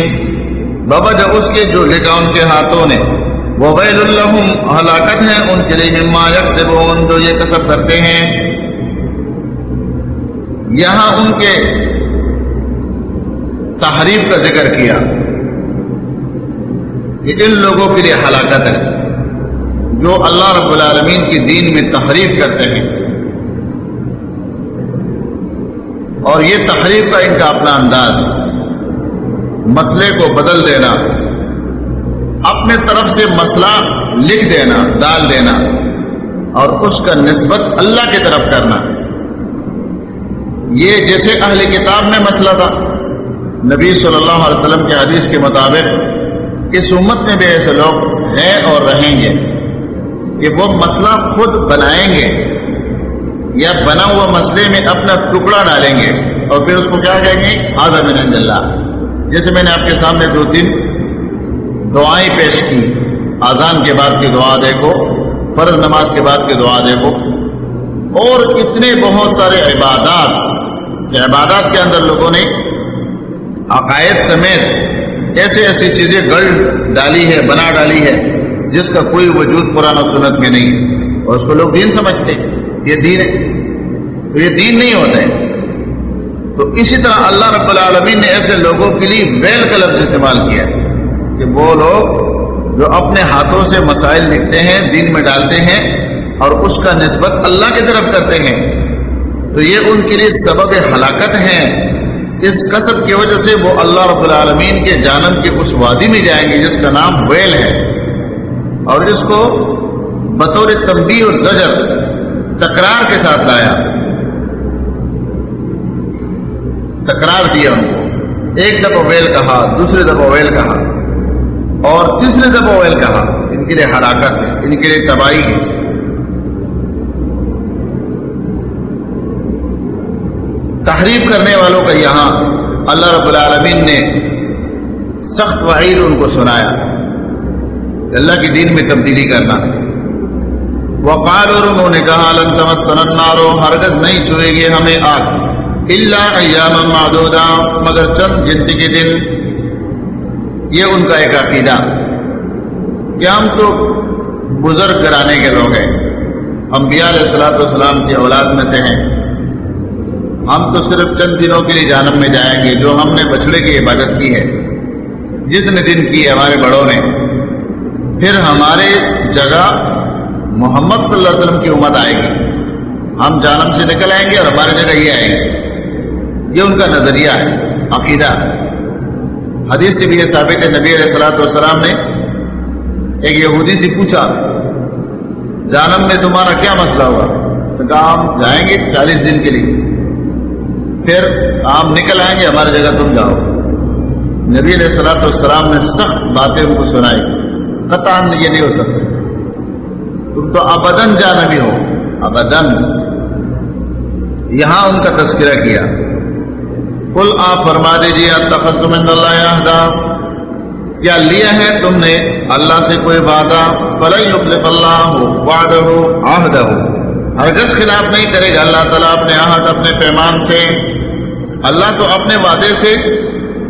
بابا جب اس کے جو لکھا ان کے ہاتھوں نے۔ وویل لهم، ہلاکت ہے ان کے لیے، مما یکسبون جو یہ کسب کرتے ہیں۔ یہاں ان کے تحریف کا ذکر کیا کہ ان لوگوں کے لیے ہلاکت ہے، جو اللہ رب العالمین کی دین میں تحریف کرتے ہیں۔ اور یہ تحریف کا ان کا اپنا انداز۔ مسئلے کو بدل دینا۔ اپنے طرف سے مسئلہ لکھ دینا، ڈال دینا اور اس کا نسبت اللہ کی طرف کرنا۔ یہ جیسے اہل کتاب میں مسئلہ تھا۔ نبی صلی اللہ علیہ وسلم کے حدیث کے مطابق اس امت میں بھی ایسے لوگ ہیں اور رہیں گے کہ وہ مسئلہ خود بنائیں گے یا بنا ہوا مسئلے میں اپنا ٹکڑا ڈالیں گے اور پھر اس کو کیا کہیں گے؟ آزم اللہ۔ جیسے میں نے آپ کے سامنے دو تین دعائیں پیش کی۔ آزان کے بعد کی دعا دیکھو، فرض نماز کے بعد کی دعا دیکھو۔ اور اتنے بہت سارے عبادات عبادات کے اندر لوگوں نے عقائد سمیت ایسے ایسی چیزیں گڑ ڈالی ہے، بنا ڈالی ہے، جس کا کوئی وجود پرانا سنت میں نہیں۔ اور اس کو لوگ دین سمجھتے یہ دین ہے۔ تو یہ دین نہیں ہوتا ہے۔ تو اسی طرح اللہ رب العالمین نے ایسے لوگوں کے لیے ویل کا لفظ استعمال کیا کہ وہ لوگ جو اپنے ہاتھوں سے مسائل لکھتے ہیں، دین میں ڈالتے ہیں اور اس کا نسبت اللہ کی طرف کرتے ہیں۔ تو یہ ان کے لیے سبب ہلاکت ہیں اس کسب کی وجہ سے وہ اللہ رب العالمین کے جانب کے اس وادی میں جائیں گے جس کا نام ویل ہے۔ اور اس کو بطور تمبی اور زجر تکرار کے ساتھ لایا۔ تکرار دیا ان کو۔ ایک دفعہ ویل کہا، دوسرے دفعہ ویل کہا۔ اور تیسرے دفعہ ویل کہا، ان کے لیے ہلاکت ہے، ان کے لیے تباہی ہے۔ تحریف کرنے والوں کا یہاں اللہ رب العالمین نے سخت وعید ان کو سنایا۔ اللہ کے دین میں تبدیلی کرنا۔ وقال اور انہوں نے کہا، لن تمسن ہرگز نہیں چھوئے گے ہمیں آگ۔ اللہ ایام معدودہ مگر چند گنتی کے دن یہ ان کا ایک عقیدہ۔ کہ ہم تو بزرگ کرانے کے لوگ ہیں۔ انبیاء علیہ السلاۃ والسلام کی اولاد میں سے ہیں۔ ہم تو صرف چند دنوں کے لیے جانب میں جائیں گے، جو ہم نے بچڑے کی عبادت کی ہے۔ جتنے دن کی ہے ہمارے بڑوں نے پھر ہمارے جگہ محمد صلی اللہ علیہ وسلم کی امت آئے گی۔ ہم جانب سے نکل آئیں گے اور ہمارے جگہ یہ آئیں گے یہ ان کا نظریہ ہے، عقیدہ۔ حدیث سے بھی یہ ثابت ہے، نبی علیہ السلاۃ والسلام نے ایک یہودی سے پوچھا جی جانم میں تمہارا کیا مسئلہ ہوا؟ ہم جائیں گے چالیس دن کے لیے۔ پھر ہم نکل آئیں گے، ہماری جگہ تم جاؤ۔ نبی علیہ السلاۃ والسلام نے سخت باتیں ان کو سنائی۔ قطع یہ نہیں ہو سکتے تم تو ابدن جانا بھی ہو۔ ابدن یہاں ان کا تذکرہ کیا۔ کل آپ فرما دیجیے اللہ کیا لیا ہے تم نے اللہ سے کوئی وعدہ؟ فلئی اللہ وعدہ ہو آہدہ ہو ہرگز خلاف نہیں کرے گا۔ اللہ تعالیٰ اپنے آہد اپنے پیمان سے اللہ تو اپنے وعدے سے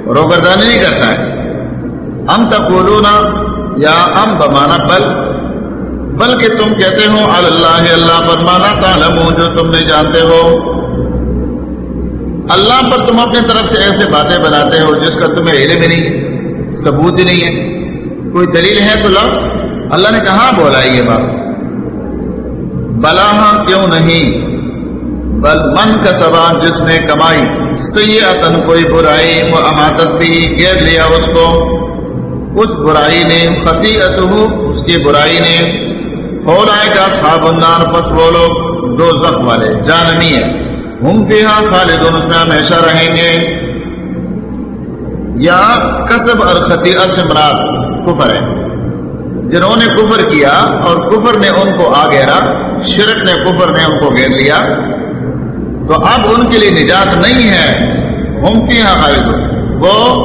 روگردانی نہیں کرتا ہے۔ ہم تقولونا یا ہم بمانا؟ بل، بلکہ تم کہتے ہو اللہ اللہ پر مانا تعلم جو تم نے جانتے ہو۔ اللہ پر تم اپنے طرف سے ایسے باتیں بناتے ہو جس کا تمہیں علم نہیں، ثبوت ہی نہیں ہے۔ کوئی دلیل ہے تو لو اللہ نے کہاں بولا یہ بات؟ بلا ہاں کیوں نہیں؟ بل من کا سوال جس نے کمائی۔ سیاتن کوئی برائی، وہ اماتت بھی گیر لیا اس کو۔ اس برائی نے خطیت اس کی برائی نے۔ فولائے کا صحاب النار، پس وہ لوگ دو زخم والے، جاننی ہے۔ ہم فی ہاں خالدون اس میں ہمیشہ رہیں گے۔ یا کسب اور خطیہ سے مراد کفر ہے۔ جنہوں نے کفر کیا اور کفر نے ان کو آ گہرا شرک نے کفر نے ان کو گھیر لیا، تو اب ان کے لیے نجات نہیں ہے۔ ہم فی ہاں خالدون۔ وہ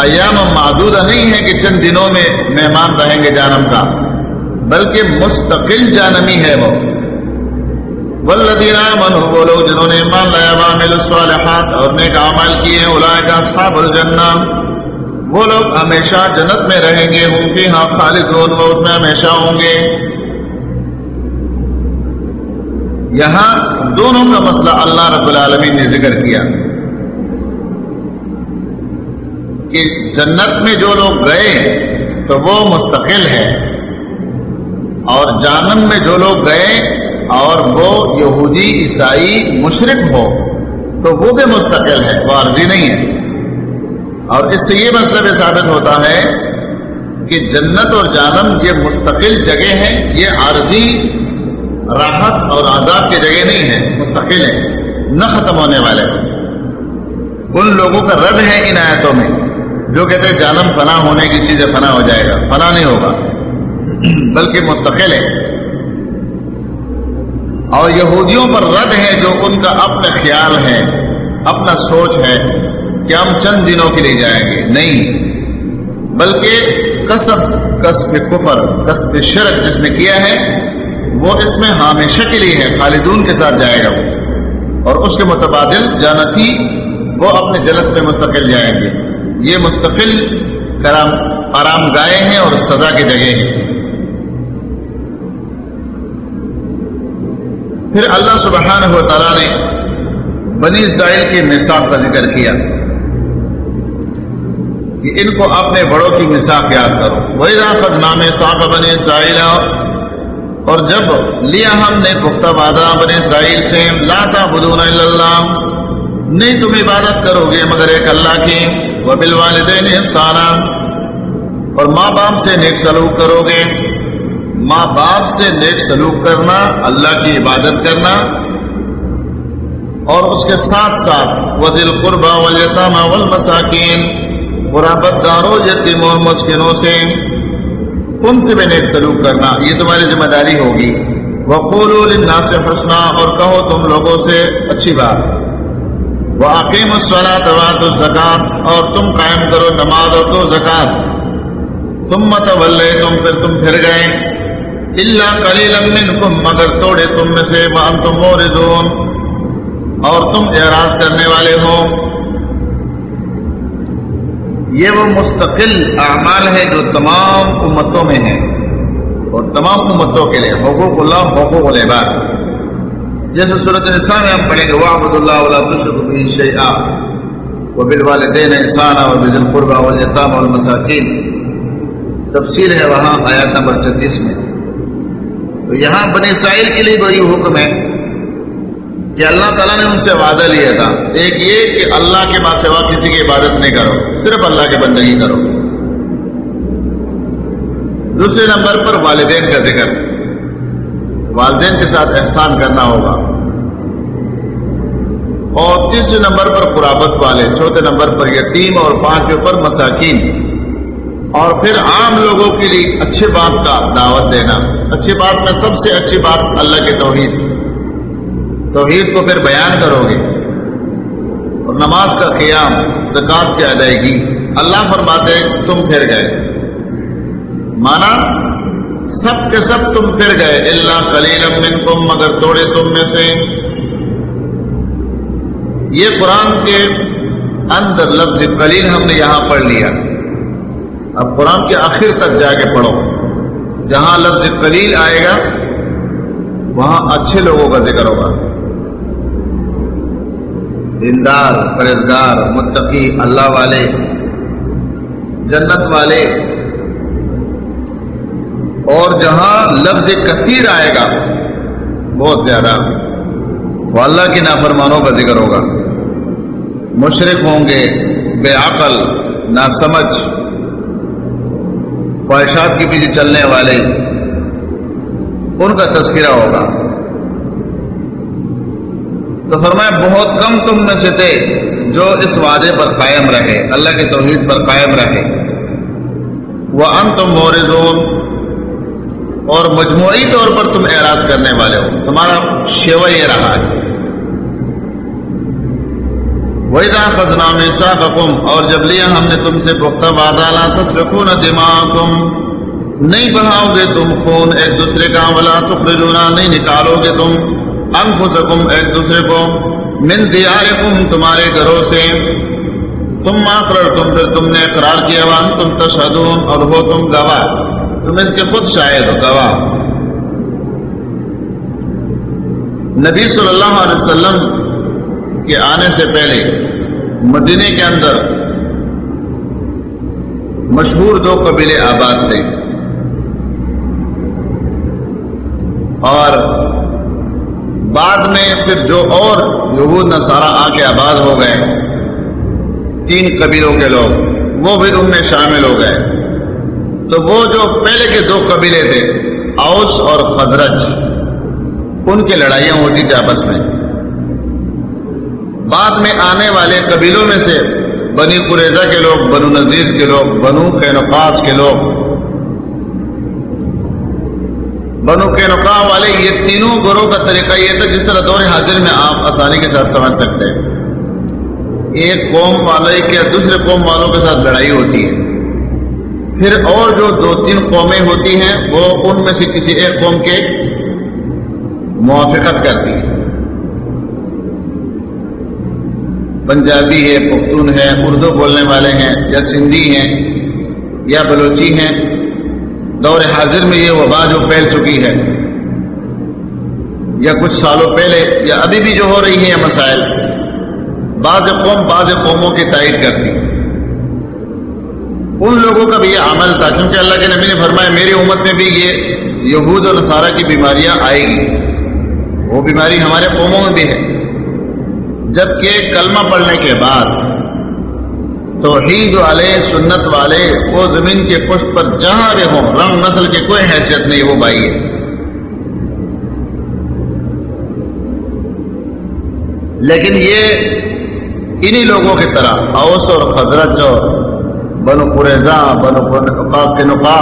ایام معدودہ نہیں ہے کہ چند دنوں میں مہمان رہیں گے جانم کا، بلکہ مستقل جانمی ہے وہ۔ والذین آمنوا، وہ لوگ جنہوں نے ایمان لایا وعمل الصالحات اور نیک اعمال کیے اولئک اصحاب الجنہ۔ وہ لوگ ہمیشہ جنت میں رہیں گے ہم فیہا خالدون، وہ اس میں ہمیشہ ہوں گے۔ یہاں دونوں کا مسئلہ اللہ رب العالمین نے ذکر کیا۔ کہ جنت میں جو لوگ گئے تو وہ مستقل ہے اور جانم میں جو لوگ گئے اور وہ یہودی، عیسائی مشرق ہو، تو وہ بھی مستقل ہے وہ عرضی نہیں ہے اور اس سے یہ مسئلہ بھی ثابت ہوتا ہے کہ جنت اور جانم یہ مستقل جگہ ہے یہ عارضی راحت اور آزاد کی جگہ نہیں ہے مستقل ہے نہ ختم ہونے والے۔ ان لوگوں کا رد ہے ان آیتوں میں، جو کہتے ہیں جانم فنا ہونے کی چیزیں فنا ہو جائے گا، فنا نہیں ہوگا، بلکہ مستقل ہے اور یہودیوں پر رد ہے جو ان کا اپنا خیال ہے، اپنا سوچ ہے کہ ہم چند دنوں کے لیے جائیں گے۔ نہیں، بلکہ کسب کسب کفر کسب شرک جس نے کیا ہے، وہ اس میں ہمیشہ کے لیے ہے، خالدون کے ساتھ جائے گا۔ اور اس کے متبادل جانتی وہ اپنے جلد میں مستقل جائیں گے۔ یہ مستقل کرام، آرام گائے ہیں اور سزا کی جگہ ہیں۔ پھر اللہ سبحانہ و تعالیٰ نے بنی اسرائیل کے نصاب کا ذکر کیا کہ ان کو اپنے بڑوں کی مثاق یاد کرو۔ وہی رافت نام صاحب بنی اسرائیل اور جب لیا ہم نے پختہ وعدہ بنی اسرائیل سے لاتا بدون اللہ، نہیں تم عبادت کرو گے مگر ایک اللہ کی وہ بل والدین سارا اور ماں باپ سے نیک سلوک کرو گے۔ ماں باپ سے نیک سلوک کرنا، اللہ کی عبادت کرنا اور اس کے ساتھ ساتھ وہ دل قربا ولیطامہ والمساکین قرابت داروں یتیموں مسکنوں سے ان سے بھی نیک سلوک کرنا، یہ تمہاری ذمہ داری ہوگی۔ وقول للناس حسنا، اور کہو تم لوگوں سے اچھی بات۔ وہ عقیم الصلاۃ وات الزکات اور تم قائم کرو نماز اور دو زکات تم مت تم پھر تم پھر گئے۔ اللہ کلیل منکم مگر توڑے تم میں سے وان تم موردون، اور تم اعراض کرنے والے ہو۔ یہ وہ مستقل اعمال ہے جو تمام امتوں میں ہے اور تمام امتوں کے لیے، حقوق اللہ، حقوق العباد۔ جیسے صورت نساء میں ہم پڑھیں گے وعبد اللہ ولا تشرک به شیئا وبالوالدین احسانا وبذل القربى والیتام والمساکین تفسیر ہے وہاں آیات نمبر 36 میں۔ تو یہاں بنی اسرائیل کے لیے وہی حکم ہے کہ اللہ تعالیٰ نے ان سے وعدہ لیا تھا۔ ایک یہ کہ اللہ کے بعد سوا کسی کی عبادت نہیں کرو، صرف اللہ کے بندگی کرو۔ دوسرے نمبر پر والدین کا ذکر۔ والدین کے ساتھ احسان کرنا ہوگا۔ اور تیسرے نمبر پر قرابت والے، چوتھے نمبر پر یتیم اور پانچویں پر مساکین۔ اور پھر عام لوگوں کے لیے اچھے بات کا دعوت دینا۔ اچھی بات میں سب سے اچھی بات اللہ کے توحید۔ توحید کو پھر بیان کرو گے۔ اور نماز کا قیام زکات کی ادائیگی۔ اللہ فرماتے تم پھر گئے۔ مانا، سب کے سب تم پھر گئے۔ اللہ کلیل منکم، مگر توڑے تم میں سے۔ یہ قرآن کے اندر لفظ کلیل ہم نے یہاں پڑھ لیا۔ اب قرآن کے آخر تک جا کے پڑھو۔ جہاں لفظ کلیل آئے گا، وہاں اچھے لوگوں کا ذکر ہوگا۔ دیندار پرہزگار متقی، اللہ والے، جنت والے۔ اور جہاں لفظ کثیر آئے گا، بہت زیادہ۔ وہ اللہ کی نافرمانوں کا ذکر ہوگا۔ مشرق ہوں گے، بے عقل نہ سمجھ خواہشات کے پیچھے چلنے والے، ان کا تذکرہ ہوگا۔ تو فرمایا، بہت کم تم میں سے تھے جو اس وعدے پر قائم رہے، اللہ کے توحید پر قائم رہے۔ وہ ام تم موردون اور مجموعی طور پر تم اعراض کرنے والے ہو۔ تمہارا شیوا یہ رہا ہے۔ وہی رہا خزنام سا اور جب لیا ہم نے تم سے پختہ وعدہ تصرکو نہ دماغ نہیں بڑھاؤ گے تم خون ایک دوسرے کا، ولا تخرجونا، نہیں نکالو گے تم انفسکم ایک دوسرے کو۔ من دیارکم تمہارے گھروں سے۔ تم ماقرر تم پھر تم نے اقرار کیا وان تم تشہدون اور ہو تم گواہ۔ تم اس کے خود شاہد ہو، گواہ۔ نبی صلی اللہ علیہ وسلم کے آنے سے پہلے مدینے کے اندر مشہور دو قبیلے آباد تھے اور بعد میں پھر جو اور یہود نصارہ آ کے آباد ہو گئے، تین قبیلوں کے لوگ، وہ بھی ان میں شامل ہو گئے۔ تو وہ جو پہلے کے دو قبیلے تھے، اوس اور خزرج، ان کی لڑائیاں ہوتی تھی آپس میں۔ بعد میں آنے والے قبیلوں میں سے بنی قریضہ کے لوگ، بنو نذیر کے لوگ، بنو خینقاس کے لوگ۔ بنو کے والے یہ تینوں گروہ کا طریقہ یہ تھا جس طرح دور حاضر میں آپ آسانی کے ساتھ سمجھ سکتے ہیں۔ ایک قوم والے کے دوسرے قوم والوں کے ساتھ لڑائی ہوتی ہے۔ پھر اور جو دو تین قومیں ہوتی ہیں، وہ ان میں سے کسی ایک قوم کے موافقت کرتی پنجابی ہے، پختون ہے اردو بولنے والے ہیں، یا سندھی ہیں، یا بلوچی ہیں۔ دور حاضر میں یہ وبا جو پھیل چکی ہے، یا کچھ سالوں پہلے، یا ابھی بھی جو ہو رہی ہے یہ مسائل، بعض قوم بعض قوموں کی تائید کرتی۔ ان لوگوں کا بھی یہ عمل تھا کیونکہ اللہ کے نبی نے فرمایا، میری امت میں بھی یہ یہود اور نصارہ کی بیماریاں آئے گی۔ وہ بیماری ہمارے قوموں میں بھی ہے۔ جبکہ کلمہ پڑھنے کے بعد توحید والے سنت والے وہ زمین کے پشت پر جہاں بھی ہوں، رنگ نسل کی کوئی حیثیت نہیں، وہ بھائی ہے۔ لیکن یہ انہی لوگوں کی طرح، اوس اور حضرت جو بنو قریضہ بنو کے نقا،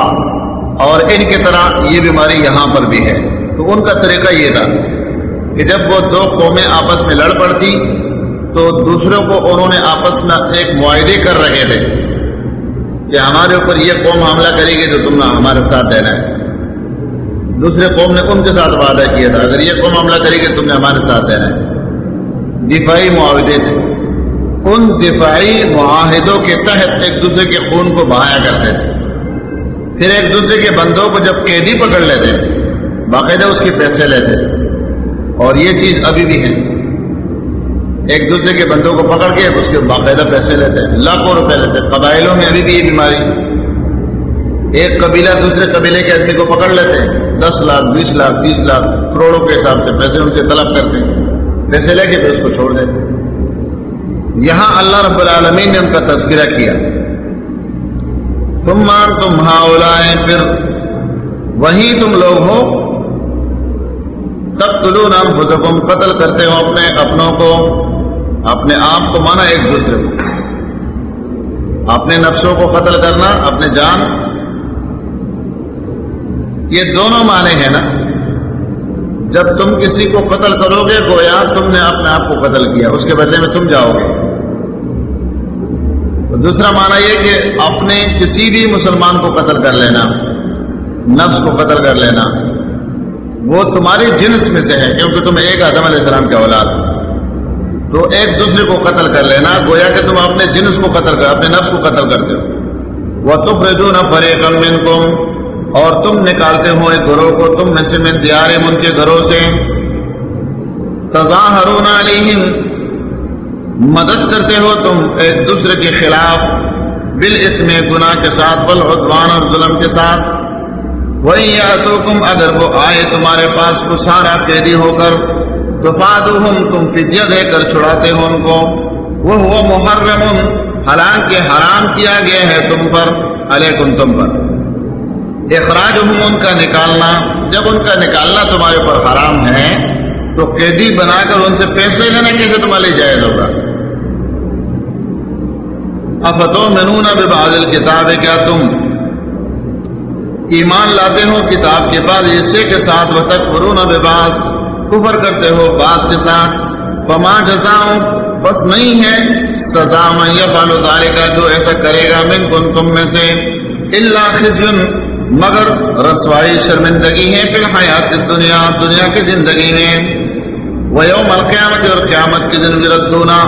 اور ان کی طرح یہ بیماری یہاں پر بھی ہے۔ تو ان کا طریقہ یہ تھا کہ جب وہ دو قومیں آپس میں لڑ پڑتی تو دوسروں کو انہوں نے آپس میں ایک معاہدے کر رہے تھے کہ ہمارے اوپر یہ قوم حملہ کرے گی تو تم نے ہمارے ساتھ دینا ہے۔ دوسرے قوم نے ان کے ساتھ وعدہ کیا تھا، اگر یہ قوم حملہ کرے گی تم نے ہمارے ساتھ دینا ہے۔ دفاعی معاہدے تھے۔ ان دفاعی معاہدوں کے تحت ایک دوسرے کے خون کو بہایا کرتے تھے۔ پھر ایک دوسرے کے بندوں کو جب قیدی پکڑ لیتے، باقاعدہ اس کے پیسے لیتے۔ اور یہ چیز ابھی بھی ہے۔ ایک دوسرے کے بندوں کو پکڑ کے اس کے باقاعدہ پیسے لیتے ہیں، لاکھوں روپے لیتے ہیں، قبائلوں میں ابھی بھی یہ بیماری۔ ایک قبیلہ دوسرے قبیلے کے آدمی کو پکڑ لیتے ہیں، دس لاکھ، بیس لاکھ بیس لاکھ، کروڑوں کے حساب سے پیسے ان سے طلب کرتے ہیں۔ پیسے لے کے پھر اس کو چھوڑ دیتے یہاں اللہ رب العالمین نے ان کا تذکرہ کیا۔ تم مان تم ہاؤلائے پھر وہی تم لوگ ہو۔ تب تلو نام قتل کرتے ہو اپنے اپنوں کو۔ اپنے آپ کو مانا ایک دوسرے کو۔ اپنے نفسوں کو قتل کرنا، اپنے جان۔ یہ دونوں معنی ہیں نا۔ جب تم کسی کو قتل کرو گے، گویا تم نے اپنے آپ کو قتل کیا۔ اس کے بدلے میں تم جاؤ گے۔ تو دوسرا معنی یہ کہ اپنے کسی بھی مسلمان کو قتل کر لینا، نفس کو قتل کر لینا، وہ تمہاری جنس میں سے ہے، کیونکہ تم ایک آدم علیہ السلام کے اولاد تو ایک دوسرے کو قتل کر لینا، گویا کہ تم اپنے جنس کو قتل کر، اپنے نفس کو قتل کرتے ہو۔ وہ تف رجو نہ فرے کم اور تم نکالتے ہو ایک گروہ کو، تم میں سے من دیار ان کے گھروں سے۔ تضاہرون علیہم مدد کرتے ہو تم ایک دوسرے کے خلاف۔ بل میں گناہ کے ساتھ بل عدوان اور ظلم کے ساتھ۔ وہی یا تو اگر وہ آئے تمہارے پاس کو سارا قیدی ہو کر تم فدیہ دے کر چھڑاتے ہو ان کو۔ وہ محرم، حالانکہ حرام کیا گیا ہے تم پر، علیکم تم پر۔ اخراج ان کا نکالنا، جب ان کا نکالنا تمہارے پر حرام ہے، تو قیدی بنا کر ان سے پیسے لینا کیسے تمہارے جائز ہوگا۔ افتو منون اب بادل کتاب ہے کیا تم ایمان لاتے ہو؟ کتاب کے بعد اسے کے ساتھ وہ تک فرون اب کفر کرتے ہو بعض کے ساتھ۔ فما جزاؤں، بس نہیں ہے۔ سزا میں بالو دارے کا جو ایسا کرے گا من کن تم میں سے۔ اللہ خزن مگر رسوائی، شرمندگی ہے۔ پھر حیات دنیا دنیا کی زندگی میں۔ وہ یوم القیامت اور قیامت کی دن ردونا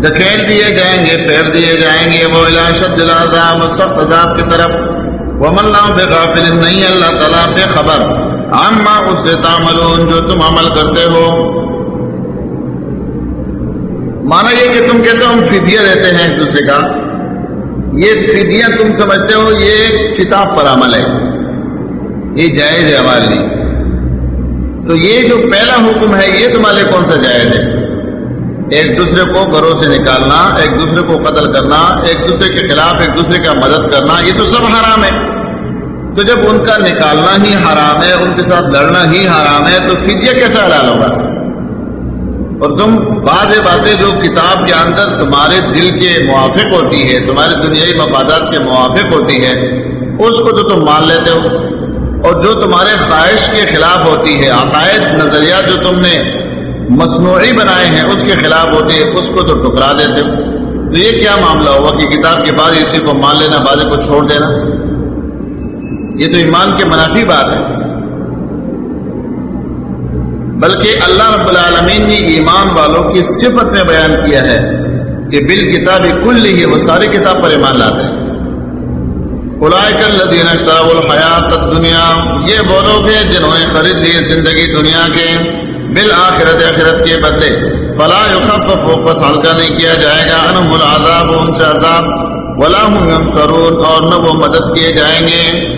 دکھیل دیے جائیں گے، پھیر دیے جائیں گے۔ وہ شد العذاب سخت عذاب کی طرف۔ وہ ملا بے غافل نہیں اللہ تعالیٰ بے خبر۔ عما اس سے تعملون جو تم عمل کرتے ہو۔ مانا یہ کہ تم کہتے ہو ہم فدیہ دیتے ہیں ایک دوسرے کا۔ یہ فدیہ تم سمجھتے ہو، یہ کتاب پر عمل ہے۔ یہ جائز ہے ہمارے لیے۔ تو یہ جو پہلا حکم ہے، یہ تمہارے کون سا جائز ہے؟ ایک دوسرے کو گھروں سے نکالنا، ایک دوسرے کو قتل کرنا، ایک دوسرے کے خلاف ایک دوسرے کا مدد کرنا، یہ تو سب حرام ہے۔ تو جب ان کا نکالنا ہی حرام ہے، ان کے ساتھ لڑنا ہی حرام ہے، تو فدیہ کیسا حلال ہوگا؟ اور تم بعض باتیں جو کتاب کے اندر تمہارے دل کے موافق ہوتی ہے تمہارے دنیائی مفادات کے موافق ہوتی ہے اس کو تو تم مان لیتے ہو۔ اور جو تمہارے خواہش کے خلاف ہوتی ہے، عقائد، نظریات جو تم نے مصنوعی بنائے ہیں، اس کے خلاف ہوتی ہے اس کو تو ٹکرا دیتے ہو۔ تو یہ کیا معاملہ ہوگا کہ کتاب کے بعد اسی کو مان لینا، بعض کو چھوڑ دینا؟ یہ تو ایمان کے منافی بات ہے۔ بلکہ اللہ رب العالمین نے ایمان والوں کی صفت میں بیان کیا ہے کہ بل کتاب کل لی وہ ساری کتاب پر ایمان لاتے ہیں۔ الدین الحیات دنیا یہ وہ لوگ ہیں جنہوں نے خرید لی زندگی دنیا کے بل آخرت آخرت کے بدلے۔ فلاح فوفس ہلکا نہیں کیا جائے گا۔ انم العذاب ان سے عذاب۔ ولا ہوں سرور اور نہ وہ مدد کیے جائیں گے۔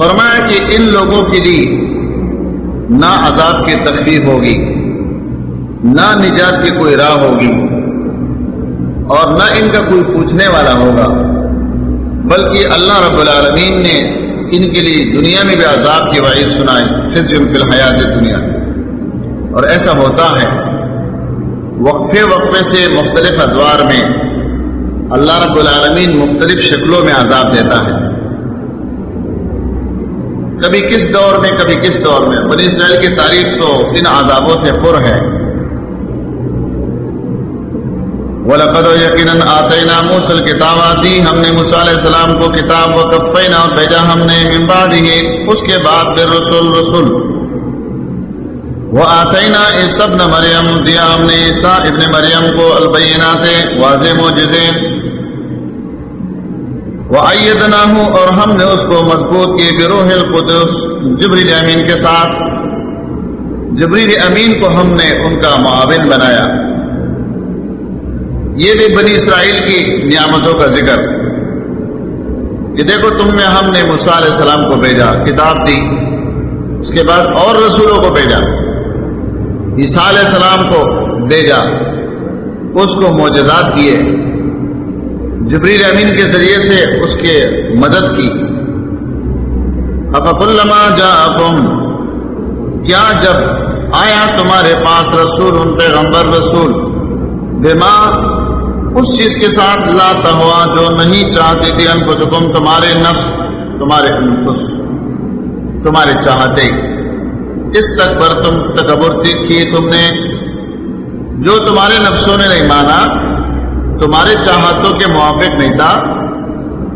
فرمایا کہ ان لوگوں کے لیے نہ عذاب کی تکلیف ہوگی، نہ نجات کی کوئی راہ ہوگی اور نہ ان کا کوئی پوچھنے والا ہوگا، بلکہ اللہ رب العالمین نے ان کے لیے دنیا میں بھی عذاب کی وعید سنائے فضم فی الحیات دنیا اور ایسا ہوتا ہے، وقفے وقفے سے مختلف ادوار میں اللہ رب العالمین مختلف شکلوں میں عذاب دیتا ہے۔ کبھی کس دور میں، کبھی کس دور میں؟ بنی اسرائیل کی تاریخ تو ان عذابوں سے پر ہے۔ وَلَقَدْ یقیناً آتَيْنَا مُوسَى الْكِتَابَ، دی ہم نے موسیٰ علیہ السلام کو کتاب وَقَفَّيْنَا اور بھیجا ہم نے من بعده اس کے بعد پھر رسول رسول۔ وَآتَيْنَا عِيسَى ابْنَ مریم دیا ہم نے عیسیٰ ابن مریم کو البینات واضح معجزے۔ وہ اور ہم نے اس کو مضبوط کی گروہ القدس جبریل امین کے ساتھ۔ جبریل امین کو ہم نے ان کا معاون بنایا۔ یہ بھی بنی اسرائیل کی نعمتوں کا ذکر۔ کہ دیکھو تم میں ہم نے علیہ السلام کو بھیجا، کتاب دی۔ اس کے بعد اور رسولوں کو بھیجا۔ عیسیٰ علیہ السلام کو بھیجا۔ اس کو معجزات دیے جبریل امین کے ذریعے سے اس کے مدد کی۔ اب الما جا کیا جب آیا تمہارے پاس رسول، ان پیغمبر رسول، بما اس چیز کے ساتھ لاتا ہوا جو نہیں چاہتی تھی ان کو تمہارے نفس، تمہارے انفس، تمہارے چاہتے۔ اس تک پر تم تکبر کی تم نے، جو تمہارے نفسوں نے نہیں مانا تمہارے چاہتوں کے موافق نہیں تھا،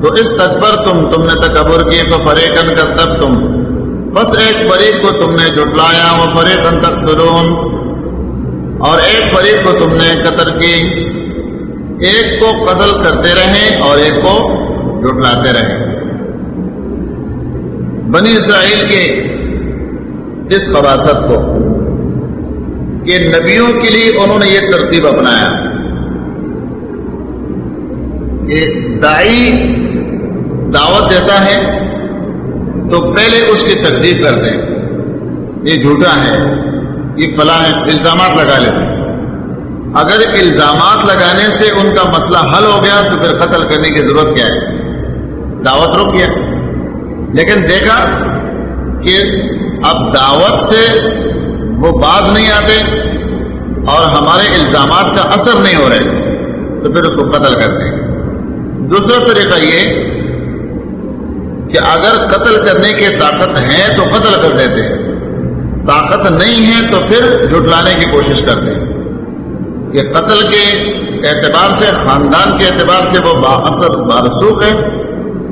تو اس تک پر تم تم نے تکبر کی، تو فریقن کر تب تم۔ بس ایک فریق کو تم نے جٹلایا وہ فریقن تک ترون اور ایک فریق کو تم نے قتل کی۔ ایک کو قتل کرتے رہے اور ایک کو جٹلاتے رہے بنی اسرائیل کے اس خباست کو کہ نبیوں کے لیے انہوں نے یہ ترتیب اپنایا۔ کہ دائی دعوت دیتا ہے، تو پہلے اس کی تقسیب کر دیں۔ یہ جھوٹا ہے، یہ فلاں ہے الزامات لگا لیتے اگر الزامات لگانے سے ان کا مسئلہ حل ہو گیا، تو پھر قتل کرنے کی ضرورت کیا ہے؟ دعوت روک گیا۔ لیکن دیکھا کہ اب دعوت سے وہ باز نہیں آتے اور ہمارے الزامات کا اثر نہیں ہو رہے، تو پھر اس کو قتل کرتے ہیں۔ دوسرا طریقہ یہ کہ اگر قتل کرنے کی طاقت ہے تو قتل کر دیتے طاقت نہیں ہے تو پھر جھٹلانے کی کوشش کرتے کہ قتل کے اعتبار سے، خاندان کے اعتبار سے وہ با اثر بارسوخ ہے۔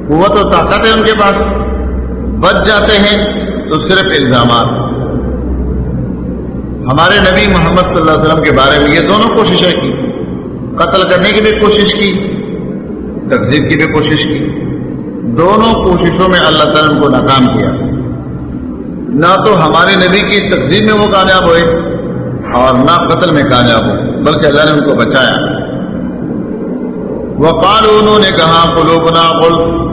قوت و طاقت ہے ان کے پاس۔ بچ جاتے ہیں تو صرف الزامات۔ ہمارے نبی محمد صلی اللہ علیہ وسلم کے بارے میں یہ دونوں کوششیں کی۔ قتل کرنے کی بھی کوشش کی۔ تقزیب کی بھی کوشش کی۔ دونوں کوششوں میں اللہ تعالیٰ کو ناکام کیا۔ نہ تو ہمارے نبی کی تقزیب میں وہ کامیاب ہوئے اور نہ قتل میں کامیاب ہوئے، بلکہ اللہ نے ان کو بچایا۔ وقال انہوں نے کہا، قلوبنا قلف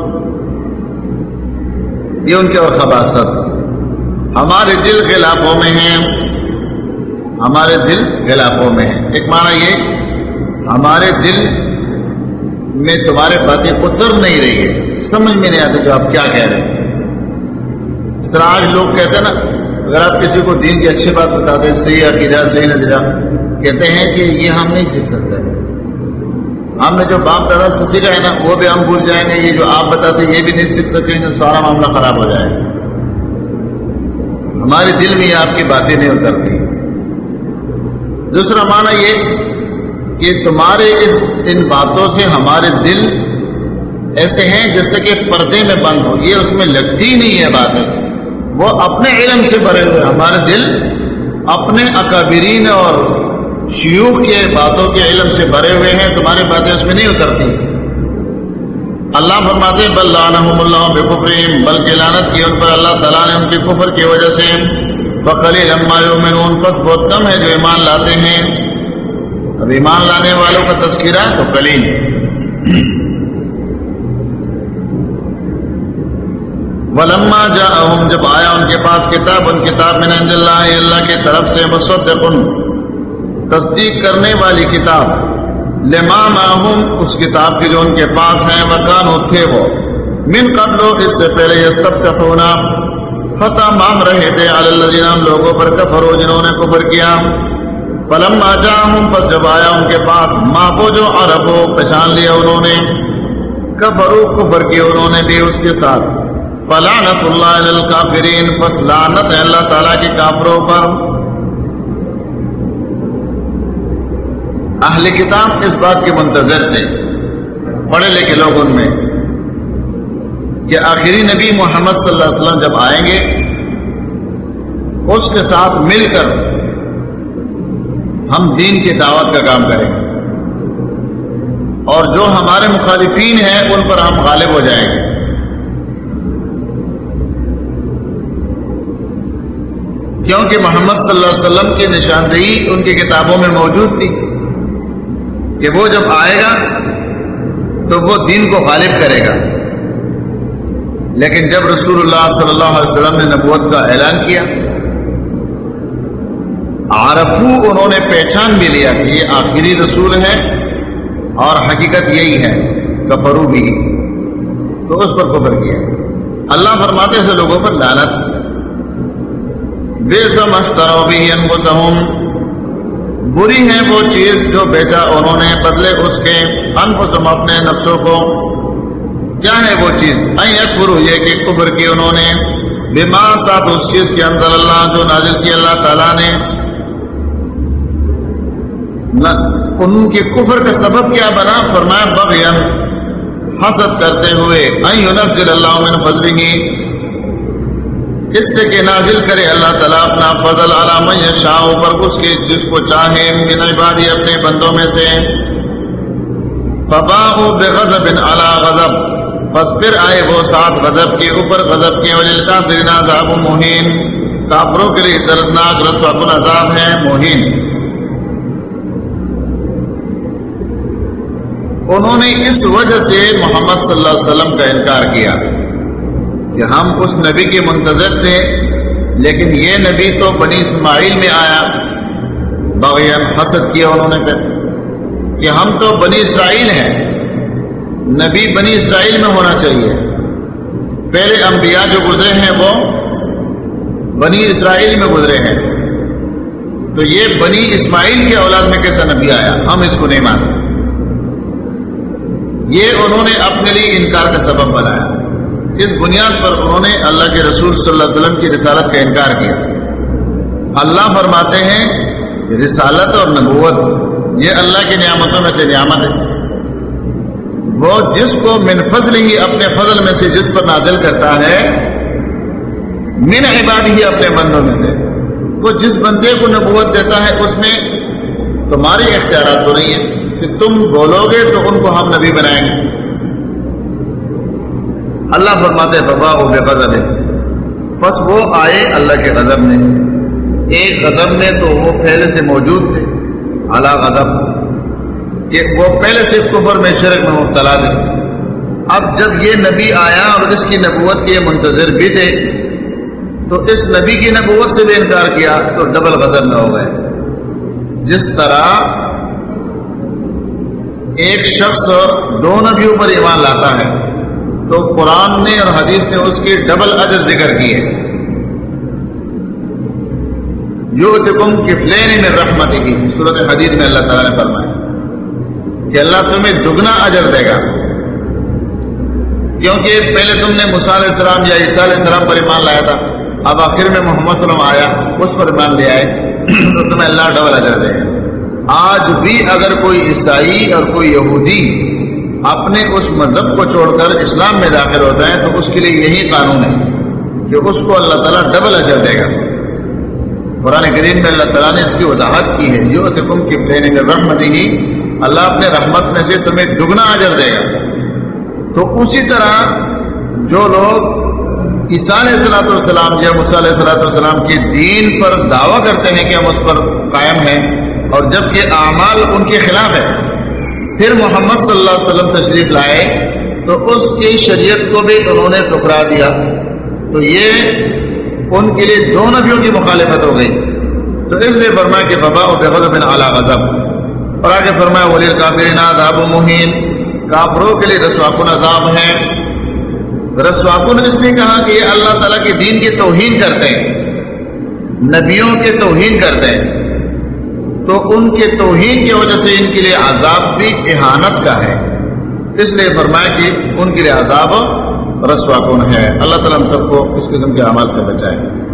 یہ ان کے اور خباست ہمارے دل خلافوں میں ہیں۔ ہمارے دل خلافوں میں ہیں۔ ایک معنی یہ، ہمارے دل میں تمہارے باتیں اتر نہیں رہی ہے۔ سمجھ میں نہیں آتے جو آپ کیا کہہ رہے ہیں۔ اس طرح آج لوگ کہتے ہیں نا، اگر آپ کسی کو دین کی اچھی بات بتاتے ہیں صحیح عقیدہ، صحیح نتیجہ کہتے ہیں کہ یہ ہم نہیں سیکھ سکتے۔ ہم نے جو باپ دادا سے سیکھا ہے نا، وہ بھی ہم بھول جائیں گے، یہ جو آپ بتاتے یہ بھی نہیں سیکھ سکیں گے سارا معاملہ خراب ہو جائے۔ گا ہمارے دل میں یہ آپ کی باتیں نہیں اترتی۔ دوسرا معنی یہ کہ تمہارے اس ان باتوں سے ہمارے دل ایسے ہیں جیسے کہ پردے میں بند ہو یہ اس میں لگتی نہیں ہے باتیں۔ وہ اپنے علم سے بھرے ہوئے ہمارے دل اپنے اکابرین اور شیوخ کے باتوں کے علم سے بھرے ہوئے ہیں۔ تمہاری باتیں اس میں نہیں اترتی۔ اللہ فرماتے بل لعنہم اللہ بکفرہم، بلکہ لعنت کی ان پر اللہ تعالیٰ نے ان کے کفر کی وجہ سے فقلی لما یؤمنون فس بہت کم ہے جو ایمان لاتے ہیں۔ اب ایمان لانے والوں کا تذکرہ تو قلیل۔ ولما جاءہم، جب آیا ان کے پاس کتاب، ان کتاب من عند اللہ اللہ کی طرف سے مصدقن، تصدیق کرنے والی کتاب۔ لما معہم، اس کتاب کی جو ان کے پاس ہیں مکان تھے وہ۔ من قبل، اس سے پہلے یہ سب ہونا فتح مانگ رہے تھے اللہ لوگوں پر کفر ہو، جنہوں نے کفر کیا۔ فلم آجا ہوں پس جب آیا ان کے پاس ماپو جو عرب ہو پہچان لیا انہوں نے کفرو کفر کی انہوں نے بھی اس کے ساتھ۔ فلانت اللہ الکافرین، پس لعنت ہے اللہ تعالیٰ کی کافروں پر۔ اہل کتاب اس بات کے منتظر تھے، پڑھے لکھے لوگ ان میں، کہ آخری نبی محمد صلی اللہ علیہ وسلم جب آئیں گے، اس کے ساتھ مل کر ہم دین کی دعوت کا کام کریں گے۔ اور جو ہمارے مخالفین ہیں، ان پر ہم غالب ہو جائیں گے۔ کیونکہ محمد صلی اللہ علیہ وسلم کی نشاندہی ان کی کتابوں میں موجود تھی کہ وہ جب آئے گا تو وہ دین کو غالب کرے گا۔ لیکن جب رسول اللہ صلی اللہ علیہ وسلم نے نبوت کا اعلان کیا عرفو انہوں نے پہچان بھی لیا کہ یہ آخری رسول ہے اور حقیقت یہی ہے کفرو بھی۔ تو اس پر کفر کیا۔ اللہ فرماتے سے لوگوں پر لانت بے سمجھتا بھی بری ہے وہ چیز جو بیچا انہوں نے، بدلے اس کے انفسم اپنے نفسوں کو۔ کیا ہے وہ چیز؟ پرو یہ کہ کفر کی انہوں نے۔ بیمار ساتھ اس چیز کے اندر اللہ جو نازل کی، اللہ تعالیٰ نے۔ ان کے کفر کا سبب کیا بنا؟ فرمایا بغیم حسد کرتے ہوئے۔ نزل اللہ من فضلہ. اس سے کہ نازل کرے اللہ تعالیٰ اپنا فضل علام شاہ پر اس کے جس کو چاہے، من عبادی اپنے بندوں میں سے۔ فباہ بے غضب علا غضب۔ بس پھر آئے وہ سات غضب کے اوپر، غضب کے وجہ کا پھر عذاب مہین۔ کافروں کے لیے دردناک رسوا کن عذاب ہے، مہین۔ انہوں نے اس وجہ سے محمد صلی اللہ علیہ وسلم کا انکار کیا کہ ہم اس نبی کے منتظر تھے، لیکن یہ نبی تو بنی اسماعیل میں آیا، بغیر حسد کیا انہوں نے پھر کہ ہم تو بنی اسرائیل ہیں، نبی بنی اسرائیل میں ہونا چاہیے۔ پہلے انبیاء جو گزرے ہیں وہ بنی اسرائیل میں گزرے ہیں۔ تو یہ بنی اسماعیل کے اولاد میں کیسا نبی آیا؟ ہم اس کو نہیں مانتے۔ یہ انہوں نے اپنے لیے انکار کا سبب بنایا۔ اس بنیاد پر انہوں نے اللہ کے رسول صلی اللہ علیہ وسلم کی رسالت کا انکار کیا۔ اللہ فرماتے ہیں، رسالت اور نبوت، یہ اللہ کی نعمتوں میں سے نعمت ہے۔ وہ جس کو من فضل ہی اپنے فضل میں سے جس پر نازل کرتا ہے، من عباد ہی اپنے بندوں میں سے۔ وہ جس بندے کو نبوت دیتا ہے، اس میں تمہاری اختیارات تو نہیں ہے کہ تم بولو گے تو ان کو ہم نبی بنائیں گے۔ اللہ فرماتے بابا وہ بے غضب ہے بس وہ آئے اللہ کے غضب میں۔ ایک غضب میں تو وہ پہلے سے موجود تھے۔ اعلیٰ غضب۔ کہ وہ پہلے سے کفر میں شرک میں مبتلا تھے۔ اب جب یہ نبی آیا اور اس کی نبوت کے منتظر بھی تھے، تو اس نبی کی نبوت سے بھی انکار کیا تو ڈبل غضب میں ہو گئے۔ جس طرح ایک شخص دو نبیوں پر ایمان لاتا ہے، تو قرآن نے اور حدیث نے اس کی ڈبل اجر ذکر کی ہے۔ یو تکم کفلین میں رحمت کی صورت حدیث میں اللہ تعالیٰ نے فرمایا کہ اللہ تمہیں دگنا اجر دے گا۔ کیونکہ پہلے تم نے علیہ السلام یا عیسیٰ علیہ السلام پر ایمان لایا تھا، اب آخر میں محمد صلی اللہ علیہ وسلم آیا، اس پر ایمان لے آئے، تو تمہیں اللہ ڈبل اجر دے گا۔ آج بھی اگر کوئی عیسائی اور کوئی یہودی اپنے اس مذہب کو چھوڑ کر اسلام میں داخل ہوتا ہے تو اس کے لیے یہی قانون ہے کہ اس کو اللہ تعالیٰ ڈبل اجر دے گا۔ قرآن کریم میں اللہ تعالیٰ نے اس کی وضاحت کی ہے جو تکم کی میں رحمت ہی اللہ اپنے رحمت میں سے تمہیں دگنا اجر دے گا۔ تو اسی طرح جو لوگ عیسیٰ علیہ صلاحت والسلام یا علیہ صلاحت والسلام کے دین پر دعویٰ کرتے ہیں کہ ہم اس پر قائم ہیں اور جب یہ اعمال ان کے خلاف ہے۔ پھر محمد صلی اللہ علیہ وسلم تشریف لائے تو اس کی شریعت کو بھی انہوں نے ٹکرا دیا۔ تو یہ ان کے لیے دو نبیوں کی مخالفت ہو گئی۔ تو اس لیے فرمایا کہ بابا و بن اعلیٰ غضب۔ اور آگے فرمایا ولی کافرین عذاب مہین۔ کافروں کے لیے رسواکن عذاب ہے۔ رسواکن اس نے کہا کہ یہ اللہ تعالیٰ کے دین کی توہین کرتے ہیں۔ نبیوں کے توہین کرتے ہیں۔ تو ان کے توہین کی وجہ سے ان کے لیے عذاب بھی احانت کا ہے۔ اس لیے فرمایا کہ ان کے لیے عذاب رسوا کون ہے؟ اللہ تعالیٰ ہم سب کو اس قسم کے عمل سے بچائے۔